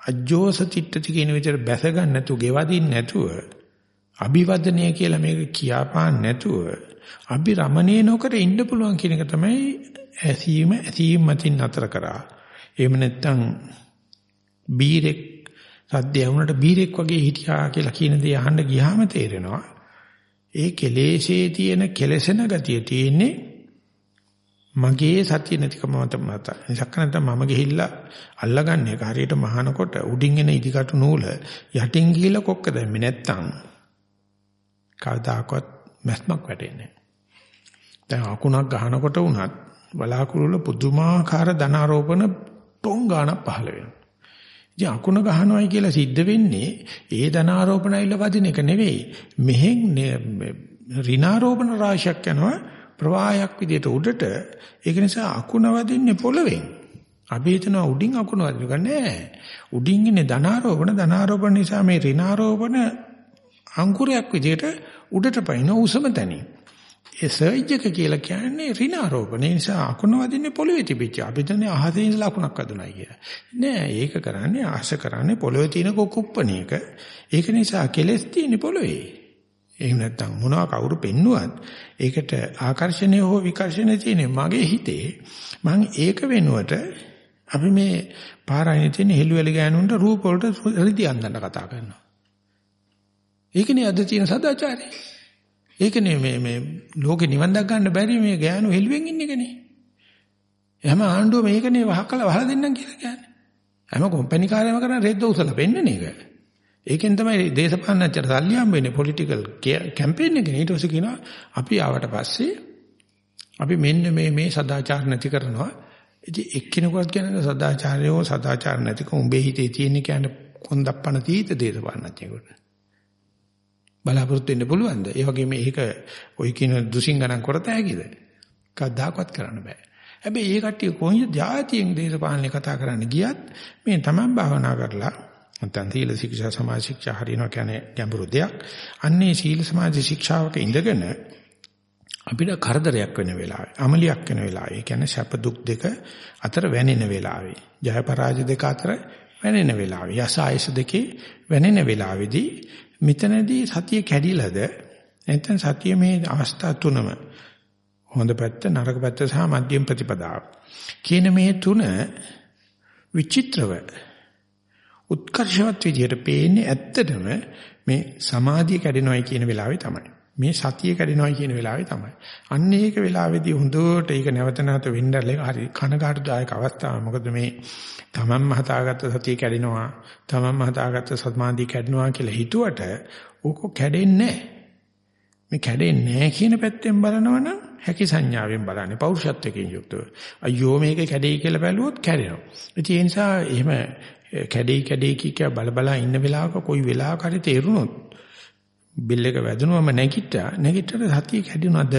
අජෝස චිත්තති කියන විදිහට බැස ගන්න නැතුව ගෙවදින්න නැතුව අභිවදනය කියලා මේක කියාපාන්න නැතුව අභිරමණේ නොකර ඉන්න පුළුවන් කියන එක තමයි ඇසීම ඇසීම මතින් නතර කරා. එහෙම නැත්නම් බීරෙක් සද්දය වුණාට බීරෙක් වගේ හිටියා කියලා කියන දේ අහන්න ගියාම තේරෙනවා. ඒ කෙලෙසේ තියෙන කෙලසෙන ගතිය තියෙන්නේ මගේ සතිය නැතිකම මත මත. ඉසක්ක නැත්නම් මම ගිහිල්ලා අල්ලගන්නේ හරියට මහානකොට උඩින් එන ඉදිකටු නූල යටින් ගිහිල්ලා කොක්ක දැම්මේ නැත්තම් කවදාකවත් මැස්මක් වැටෙන්නේ දැන් අකුණක් ගහනකොට වුණත් බලාකුළු වල පුදුමාකාර ධනාරෝපණ ටොංගාන පහළ වෙනවා. ඉතින් අකුණ ගහනවයි කියලා සිද්ධ වෙන්නේ ඒ ධනාරෝපණ ඇවිල්ලා වදින එක නෙවෙයි. මෙහෙන් ඍණාරෝපණ රාශියක් යනවා ප්‍රවාහයක් විදිහට උඩට. ඒක නිසා අකුණ වදින්නේ පොළවෙන්. අපි හිතනවා උඩින් අකුණ වදින එක නෑ. උඩින් ඉන්නේ ධනාරෝපණ ධනාරෝපණ නිසා මේ ඍණාරෝපණ අංකුරයක් විදිහට උඩට පයින්න උසම තැනින්. ඒ සර්ජ් එක කියලා කියන්නේ ඍණාරෝපණ. ඒ නිසා අකුණ වදින්නේ පොළවේ තිබිච්ච. අපි දන්නේ අහසේ ඉඳලා අකුණක් වදුනායි කියලා. නෑ ඒක කරන්නේ ආශ කරන්නේ පොළවේ තියෙන කොකුප්පණේක. ඒක නිසා කෙලස් තියෙන්නේ පොළවේ. එහෙම නැත්නම් මොනවා කවුරු පෙන්නුවත් ඒකට ආකර්ෂණය හෝ විකර්ෂණය තියෙන්නේ මගේ හිතේ. මම ඒක වෙනුවට අපි මේ පාරායිනේ තියෙන හෙළුවැලි ගෑනුන්ට රූප වලට රිදි අන්දන්න කතා කරනවා. ඒකනේ අද තියෙන සදාචාරය. ඒකනේ මේ මේ ලෝකේ නිවන් දක් ගන්න බැරි මේ ගෑනු හෙළුවෙන් ඉන්න එකනේ. එහෙම ආණ්ඩුව මේකනේ වහකලා වහලා දෙන්නම් කියලා කියන්නේ. හැම කම්පැනි කාර්යම කරන රෙද්ද උසලා පෙන්නන එක. ඒකෙන් තමයි දේශපාලනච්චර සල්ලි හම්බ වෙන්නේ පොලිටිකල් කැම්පේන් එකනේ. ඊට පස්සේ කියනවා අපි ආවට පස්සේ අපි මෙන්න මේ මේ සදාචාර නැති කරනවා. ඉතින් එක්කිනෙකුත් කියන්නේ සදාචාරයෝ සදාචාර නැතිකම උඹේ හිතේ තියෙන කියන්නේ කොන්දප්පන තීත දේශපාලනච්චේකට. බලාපොරොත්තු වෙන්න පුළුවන්ද? ඒ වගේම මේක ඔයි කියන දුසින් ගණන් කරත හැකිද? කවදාකවත් කරන්න බෑ. හැබැයි ඒ කට්ටිය කොහොමද જાතියෙන් දේශපාලනේ කතා කරන්න ගියත් මේ තමන් භාවනා කරලා නැත්නම් සීල ශික්ෂා සමාධි ශික්ෂා හරිනවා කියන්නේ ගැඹුරු දෙයක්. අන්නේ සීල සමාධි ශික්ෂාවක ඉඳගෙන අපිට කරදරයක් වෙන වෙලාවේ, අමලියක් වෙන වෙලාවේ, ඒ කියන්නේ සැප දුක් දෙක අතර වැනෙන වෙලාවේ, ජය පරාජය දෙක අතර වැනෙන වෙලාවේ, යස ආයස දෙකේ වැනෙන වෙලාවේදී මෙතනදී සතිය කැඩිලාද නැත්නම් සතිය මේ අවස්ථා තුනම හොඳ පැත්ත නරක පැත්ත සහ මධ්‍යම ප්‍රතිපදාව කියන මේ තුන විචිත්‍රව උත්කර්ෂවත් විදියට පේන්නේ ඇත්තටම මේ සමාධිය කැඩෙනවයි කියන වෙලාවේ තමයි. මේ සතිය කැඩෙනවයි කියන වෙලාවේ තමයි. අන්න ඒක වෙලාවේදී හොඳට ඒක නැවත නැවත වෙන්නල හරි කනගාටුදායක අවස්ථාවක්. මොකද මේ තමන්ම හදාගත්ත සතිය කැඩෙනවා, තමන්ම හදාගත්ත සමාධිය කැඩෙනවා කියලා හිතුවට ඕක කැඩෙන්නේ මේ කැඩෙන්නේ කියන පැත්තෙන් බලනවනම් හැකි සංඥාවෙන් බලන්නේ පෞරුෂත්වයෙන් යුක්තව. අයියෝ මේක කැඩෙයි කියලා බැලුවොත් කැඩෙනවා. ඉතින් ඒ නිසා එහෙම කැඩෙයි කැඩෙයි කිය බල බල ඉන්න වෙලාවක කොයි වෙලාවක හරි තේරුනොත් බිල් එක වැදුනවම නැගිට්ටා නැගිට්ටට සතිය කැඩුනද?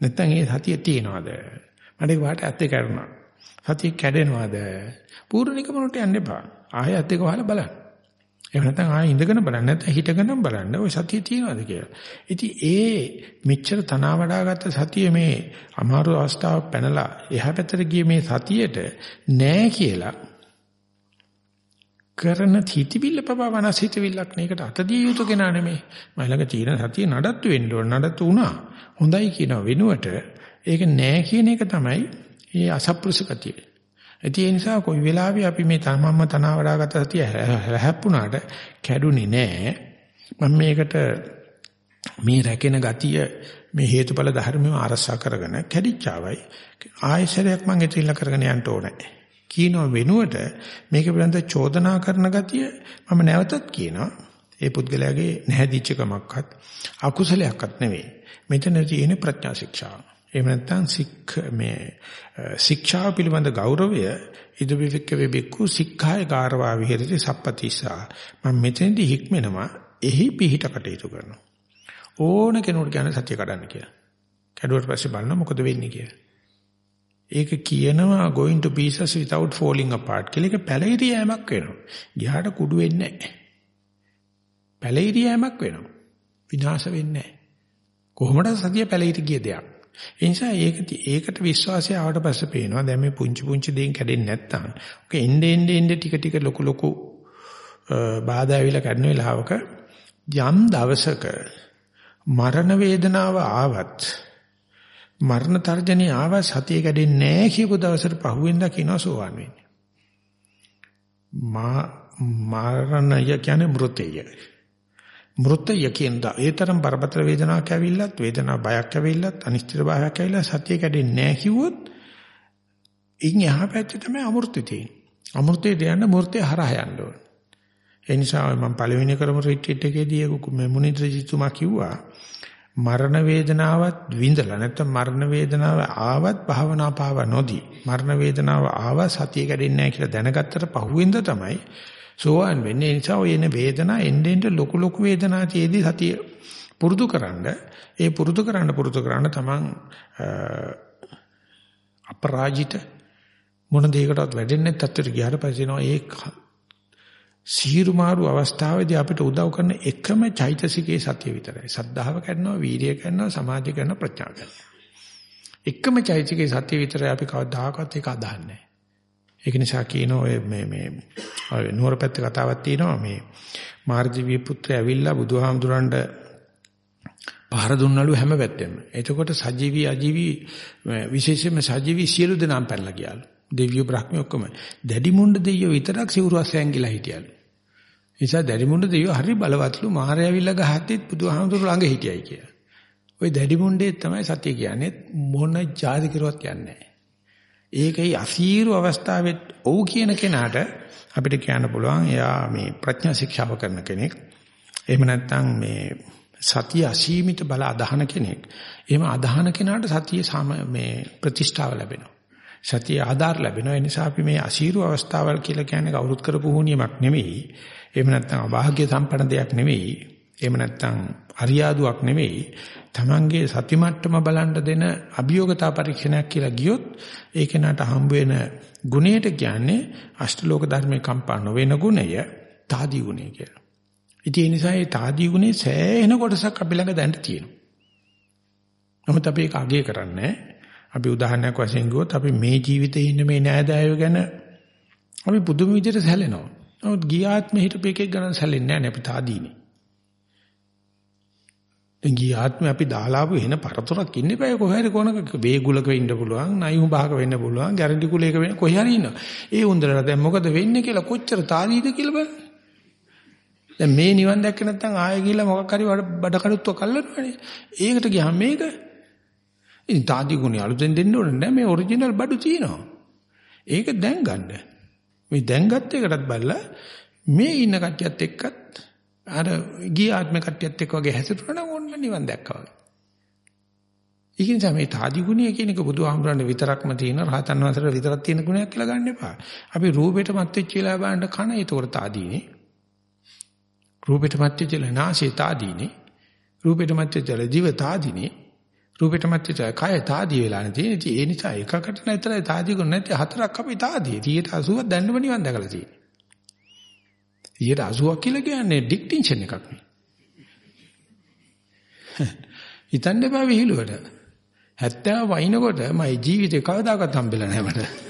නැත්නම් ඒ සතිය තියනවද? මට ඒක වාට ඇත්තේ කරුණා. සතිය කැඩෙනවද? පූර්ණිකමනට යන්න එපා. ආයෙ ඇත්තේ වහලා බලන්න. එහෙම නැත්නම් ආයෙ ඉඳගෙන බලන්න. නැත්නම් හිටගෙනම බලන්න. ওই සතිය තියනවාද කියලා. ඉතින් ඒ මෙච්චර තනවා වඩාගත්ත සතිය මේ අමාරු අවස්ථාවක් පැනලා එහා පැත්තට ගිය මේ සතියට නෑ කියලා කරන හිතවිල්ල පවා වනස් හිතවිල්ලක් නේකට අතදී යුතු කෙනා නෙමෙයි. මම ළඟ තියෙන සතිය නඩත්තු වෙන්න ඕන නඩත්තු වුණා. හොඳයි කියන වෙනුවට ඒක නෑ කියන එක තමයි මේ අසප්පුරුෂ ගතිය. ඒ නිසා කොයි වෙලාවෙ අපි මේ තමන්ම තනවා වඩාගත සතිය හැප්පුණාට කැඩුනේ නෑ. මම මේකට මේ රැකෙන ගතිය මේ හේතුඵල ධර්මෙම අරසා කරගෙන කැඩිච්චාවයි ආයශරයක් මම ඉතිරිලා කරගෙන යන්න ඕනේ. කියනව වෙනුවට මේක පිළිබඳ චෝදනා කරන ගතිය මම නැවතත් කියනවා. ඒ පුද්ගලයාගේ නැහැදිච්චකමක්වත් අකුසලයක්වත් නෙවෙයි. මෙතන තියෙන ප්‍රඥා ශික්ෂාව. එහෙම නැත්නම් සික් මේ ශික්ෂාව පිළිබඳ ගෞරවය ඉදවිවික්ක වෙබික්කු සික්ඛාය ගාරවා විහෙරති සප්පතිසා මම මෙතෙන්දි හික්මෙනවා එහි පිහිට කටයුතු කරනවා ඕන කෙනෙකුට කියන සත්‍ය කඩන්න කියලා කැඩුවට පස්සේ බලන්න මොකද වෙන්නේ කියලා ඒක කියනවා going to pieces without falling apart කියලා. ඒක පැලිරියෑමක් වෙනවා. ගියාට කුඩු වෙන්නේ නැහැ. පැලිරියෑමක් වෙනවා. විනාශ වෙන්නේ නැහැ. කොහොමද සතිය පැලිරි ගිය දෙයක්? ඒ නිසා ඒක ඒකට විශ්වාසය ආවට පස්සේ පේනවා. දැන් මේ පුංචි පුංචි දේන් කැඩෙන්නේ නැත්තම් ඔක එnde ende ende ටික ටික ලොකු ලොකු බාධා ඇවිල්ලා කඩන වෙලාවක යම් දවසක මරණ වේදනාව ආවත් මරණ තර්ජනේ ආව සතිය කැඩෙන්නේ නැහැ කියපු දවසට පහුවෙන්ද කියනවා සෝවන් වෙන්නේ. මා මරණය කියන්නේ මෘතය. මෘතය කියනදා ඒ තරම් බරපතල වේදනාවක් ඇවිල්ලත් වේදනාව බයක් ඇවිල්ලත් අනිශ්චිත භාවයක් ඇවිල්ලා සතිය කැඩෙන්නේ නැහැ කිව්වොත් ඉන් එහා පැත්තේ තමයි අමෘතය තියෙන්නේ. අමෘතේ දෙයන්න මූර්තය හරහා යන්න ඕන. ඒ නිසා මම පළවෙනි කරමු රිට්‍රීට් එකේදී මේ මුනිද්‍රජිතුමා කිව්වා මරණ වේදනාවත් විඳලා නැත්නම් මරණ වේදනාව ආවත් භාවනා පාව නොදී මරණ වේදනාව ආව සතිය කැඩෙන්නේ නැහැ කියලා දැනගත්තට පහුවෙන්ද තමයි සෝවන් වෙන්නේ. ඒ නිසා ඔය එන වේදනා එන්න එන්න ලොකු ලොකු වේදනා තියේදී සතිය පුරුදුකරනද ඒ පුරුදු කරන්න පුරුදු කරන්න තමන් අපරාජිත මොන දෙයකටවත් වැඩෙන්නේ නැත් තත්ත්වයට ගියාට පස්සේ නෝ ඒ සීරු මාරු අවස්ථාවේදී අපිට උදව් කරන එකම චෛතසිකේ සතිය විතරයි. සද්ධාව කරනවා, වීරිය කරනවා, සමාධිය කරනවා, ප්‍රඥා කරනවා. එකම චෛතසිකේ සතිය විතරයි අපි කවදාකවත් ඒක අදහන්නේ. ඒක නිසා කියන ඔය මේ මේ නුවර පැත්තේ කතාවක් තියෙනවා මේ මාර්ජීවී පුත්‍රය ඇවිල්ලා බුදුහාමුදුරන්ට පහර දුන්නලු හැම පැත්තෙම. එතකොට සජීවී අජීවී විශේෂයෙන්ම සජීවී සියලු දෙනාම පැනලා ගියාලු. දෙවියෝ බ්‍රහ්මිය ඔක්කොම. දැඩි මුණ්ඩ දෙවියෝ විතරක් සිවුරු අස්සයන් ගිලා හිටියලු. නිසා දැඩි මුණ්ඩ දෙවියෝ හරි බලවත්ලු මාරය ඇවිල්ලා ගහද්දිත් බුදුහාමුදුර ළඟ හිටියයි කියලා. ওই දැඩි මුණ්ඩේ තමයි සත්‍ය කියන්නේ මොන ජාති කිරුවත් කියන්නේ නැහැ. ඒකයි අසීරු අවස්ථාවෙත් ඔව් කියන කෙනාට අපිට කියන්න පුළුවන් එයා මේ ප්‍රඥා ශික්ෂාව කරන කෙනෙක්. එහෙම නැත්නම් මේ සතිය අසීමිත බල අදහන කෙනෙක්. එහෙම අදහන කෙනාට සතිය මේ ප්‍රතිෂ්ඨාව ලැබෙනවා. සතිය ආධාර ලැබෙනවා. ඒ නිසා අපි මේ අසීරු අවස්ථාවල් කියලා කියන්නේ කවුරුත් කරපු හුනියමක් නෙවෙයි. එහෙම නැත්නම් අභාග්‍ය සම්පන්න දෙයක් නෙවෙයි. එහෙම නැත්නම් අරියාදුවක් නෙවෙයි. Tamange සති මට්ටම බලන්න දෙන අභියෝගතා පරීක්ෂණයක් කියලා ගියොත් ඒ කෙනාට හම්බ වෙන ගුණයට කියන්නේ අෂ්ටලෝක ධර්මයේ කම්පා නොවන ගුණය තාදී ගුණය කියලා. ඉතින් ඒ නිසා මේ තාදී ගුණේ සෑහෙන කොටසක් අපි ළඟ දැන් තියෙනවා. නමුත් අපි ඒක අගය කරන්නේ අපි උදාහරණයක් වශයෙන් ගියොත් අපි මේ ජීවිතේ ඉන්න මේ නෑදෑයෝ ගැන අපි පුදුම විදිහට සැලෙනවා. නමුත් ගියාත්ම හිටපු එකෙක් ගණන් සැලෙන්නේ නැහැ අපි තාදීනේ. දැන් ගිය ආත්මේ අපි දාලාපු එන පරතරක් ඉන්නේ බෑ කොහේ හරි කොනක වේගුලක වෙන්න පුළුවන් නයි උභාග වෙන්න පුළුවන් ගැරන්ටි කුලයක වෙන්න කොහේ හරි ඉන්නවා. ඒ උන්දරලා දැන් මොකද වෙන්නේ කියලා කොච්චර තාදීද කියලා බලන්න. දැන් මේ නිවන් දැක්ක නැත්නම් ආයෙ ගිහලා මොකක් හරි බඩ කඩුත්ව කල්ලනවනේ ඒකට ගියාම මේක ඉතින් තාදී ගුණය අලුතෙන් දෙන්න ඕනේ නෑ මේ ඔරිජිනල් බඩු තියෙනවා. ඒක දැන් ගන්න. මේ දැන් ගත්ත එකටත් බලලා මේ ඉන්න කට්ටියත් එක්කත් අර ගිය ආත්ම කට්ටියත් එක්ක වගේ හැසිරුණා නම් ඕන්න නිවන් දැක්කා වගේ. ඒක නිසා මේ තාදි ගුණය කියන එක බුදුහාමුදුරනේ විතරක්ම තියෙන රහතන් වහන්සේට විතරක් තියෙන ගුණයක් කියලා ගන්න එපා. අපි රූපෙට මත් වෙච්ච වෙලාව බලන්න කන ඒතකොට තාදීනේ. රූපෙට මත් වෙච්ච වෙලාව නාසය තාදීනේ. රූපෙට මත් වෙච්ච වෙලාව දිව තාදීනේ. රූපෙට මත් වෙච්ච කය තාදී වෙලා නැති. ඒ නිසා එකකට නැතරයි තාදී ගුණ නැති හතරක් අපි තාදී. 80ක් දැන්නම නිවන් දැකලා තියෙන්නේ. 80ක් කියලා කියන්නේ ඩික්ටින්ෂන් එකක් නේ. හිතන්න එපා විහිළුවට. 70 වයින්කොට මගේ ජීවිතේ කවදාකවත් හම්බෙලා නැහැ මට.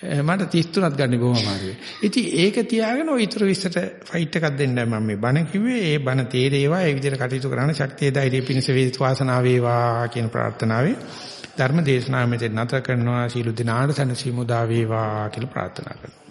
Eh, මට 33ක් ගන්න බොහොම අමාරුයි. ඉතින් ඒක තියාගෙන ඔය ඊතර විශ්සට ෆයිට් එකක් දෙන්නයි මම මේ බණ කිව්වේ. ඒ බණ තේරේවා ඒ විදිහට කටයුතු කරන්න ශක්තිය ධෛර්යය පිණිස වේදිත වාසනාව වේවා කියන ප්‍රාර්ථනාවෙන් ධර්ම දේශනාව මෙතන නැත කරනවා සීල දිනාට සනසීමු දා වේවා කියලා ප්‍රාර්ථනා කරනවා.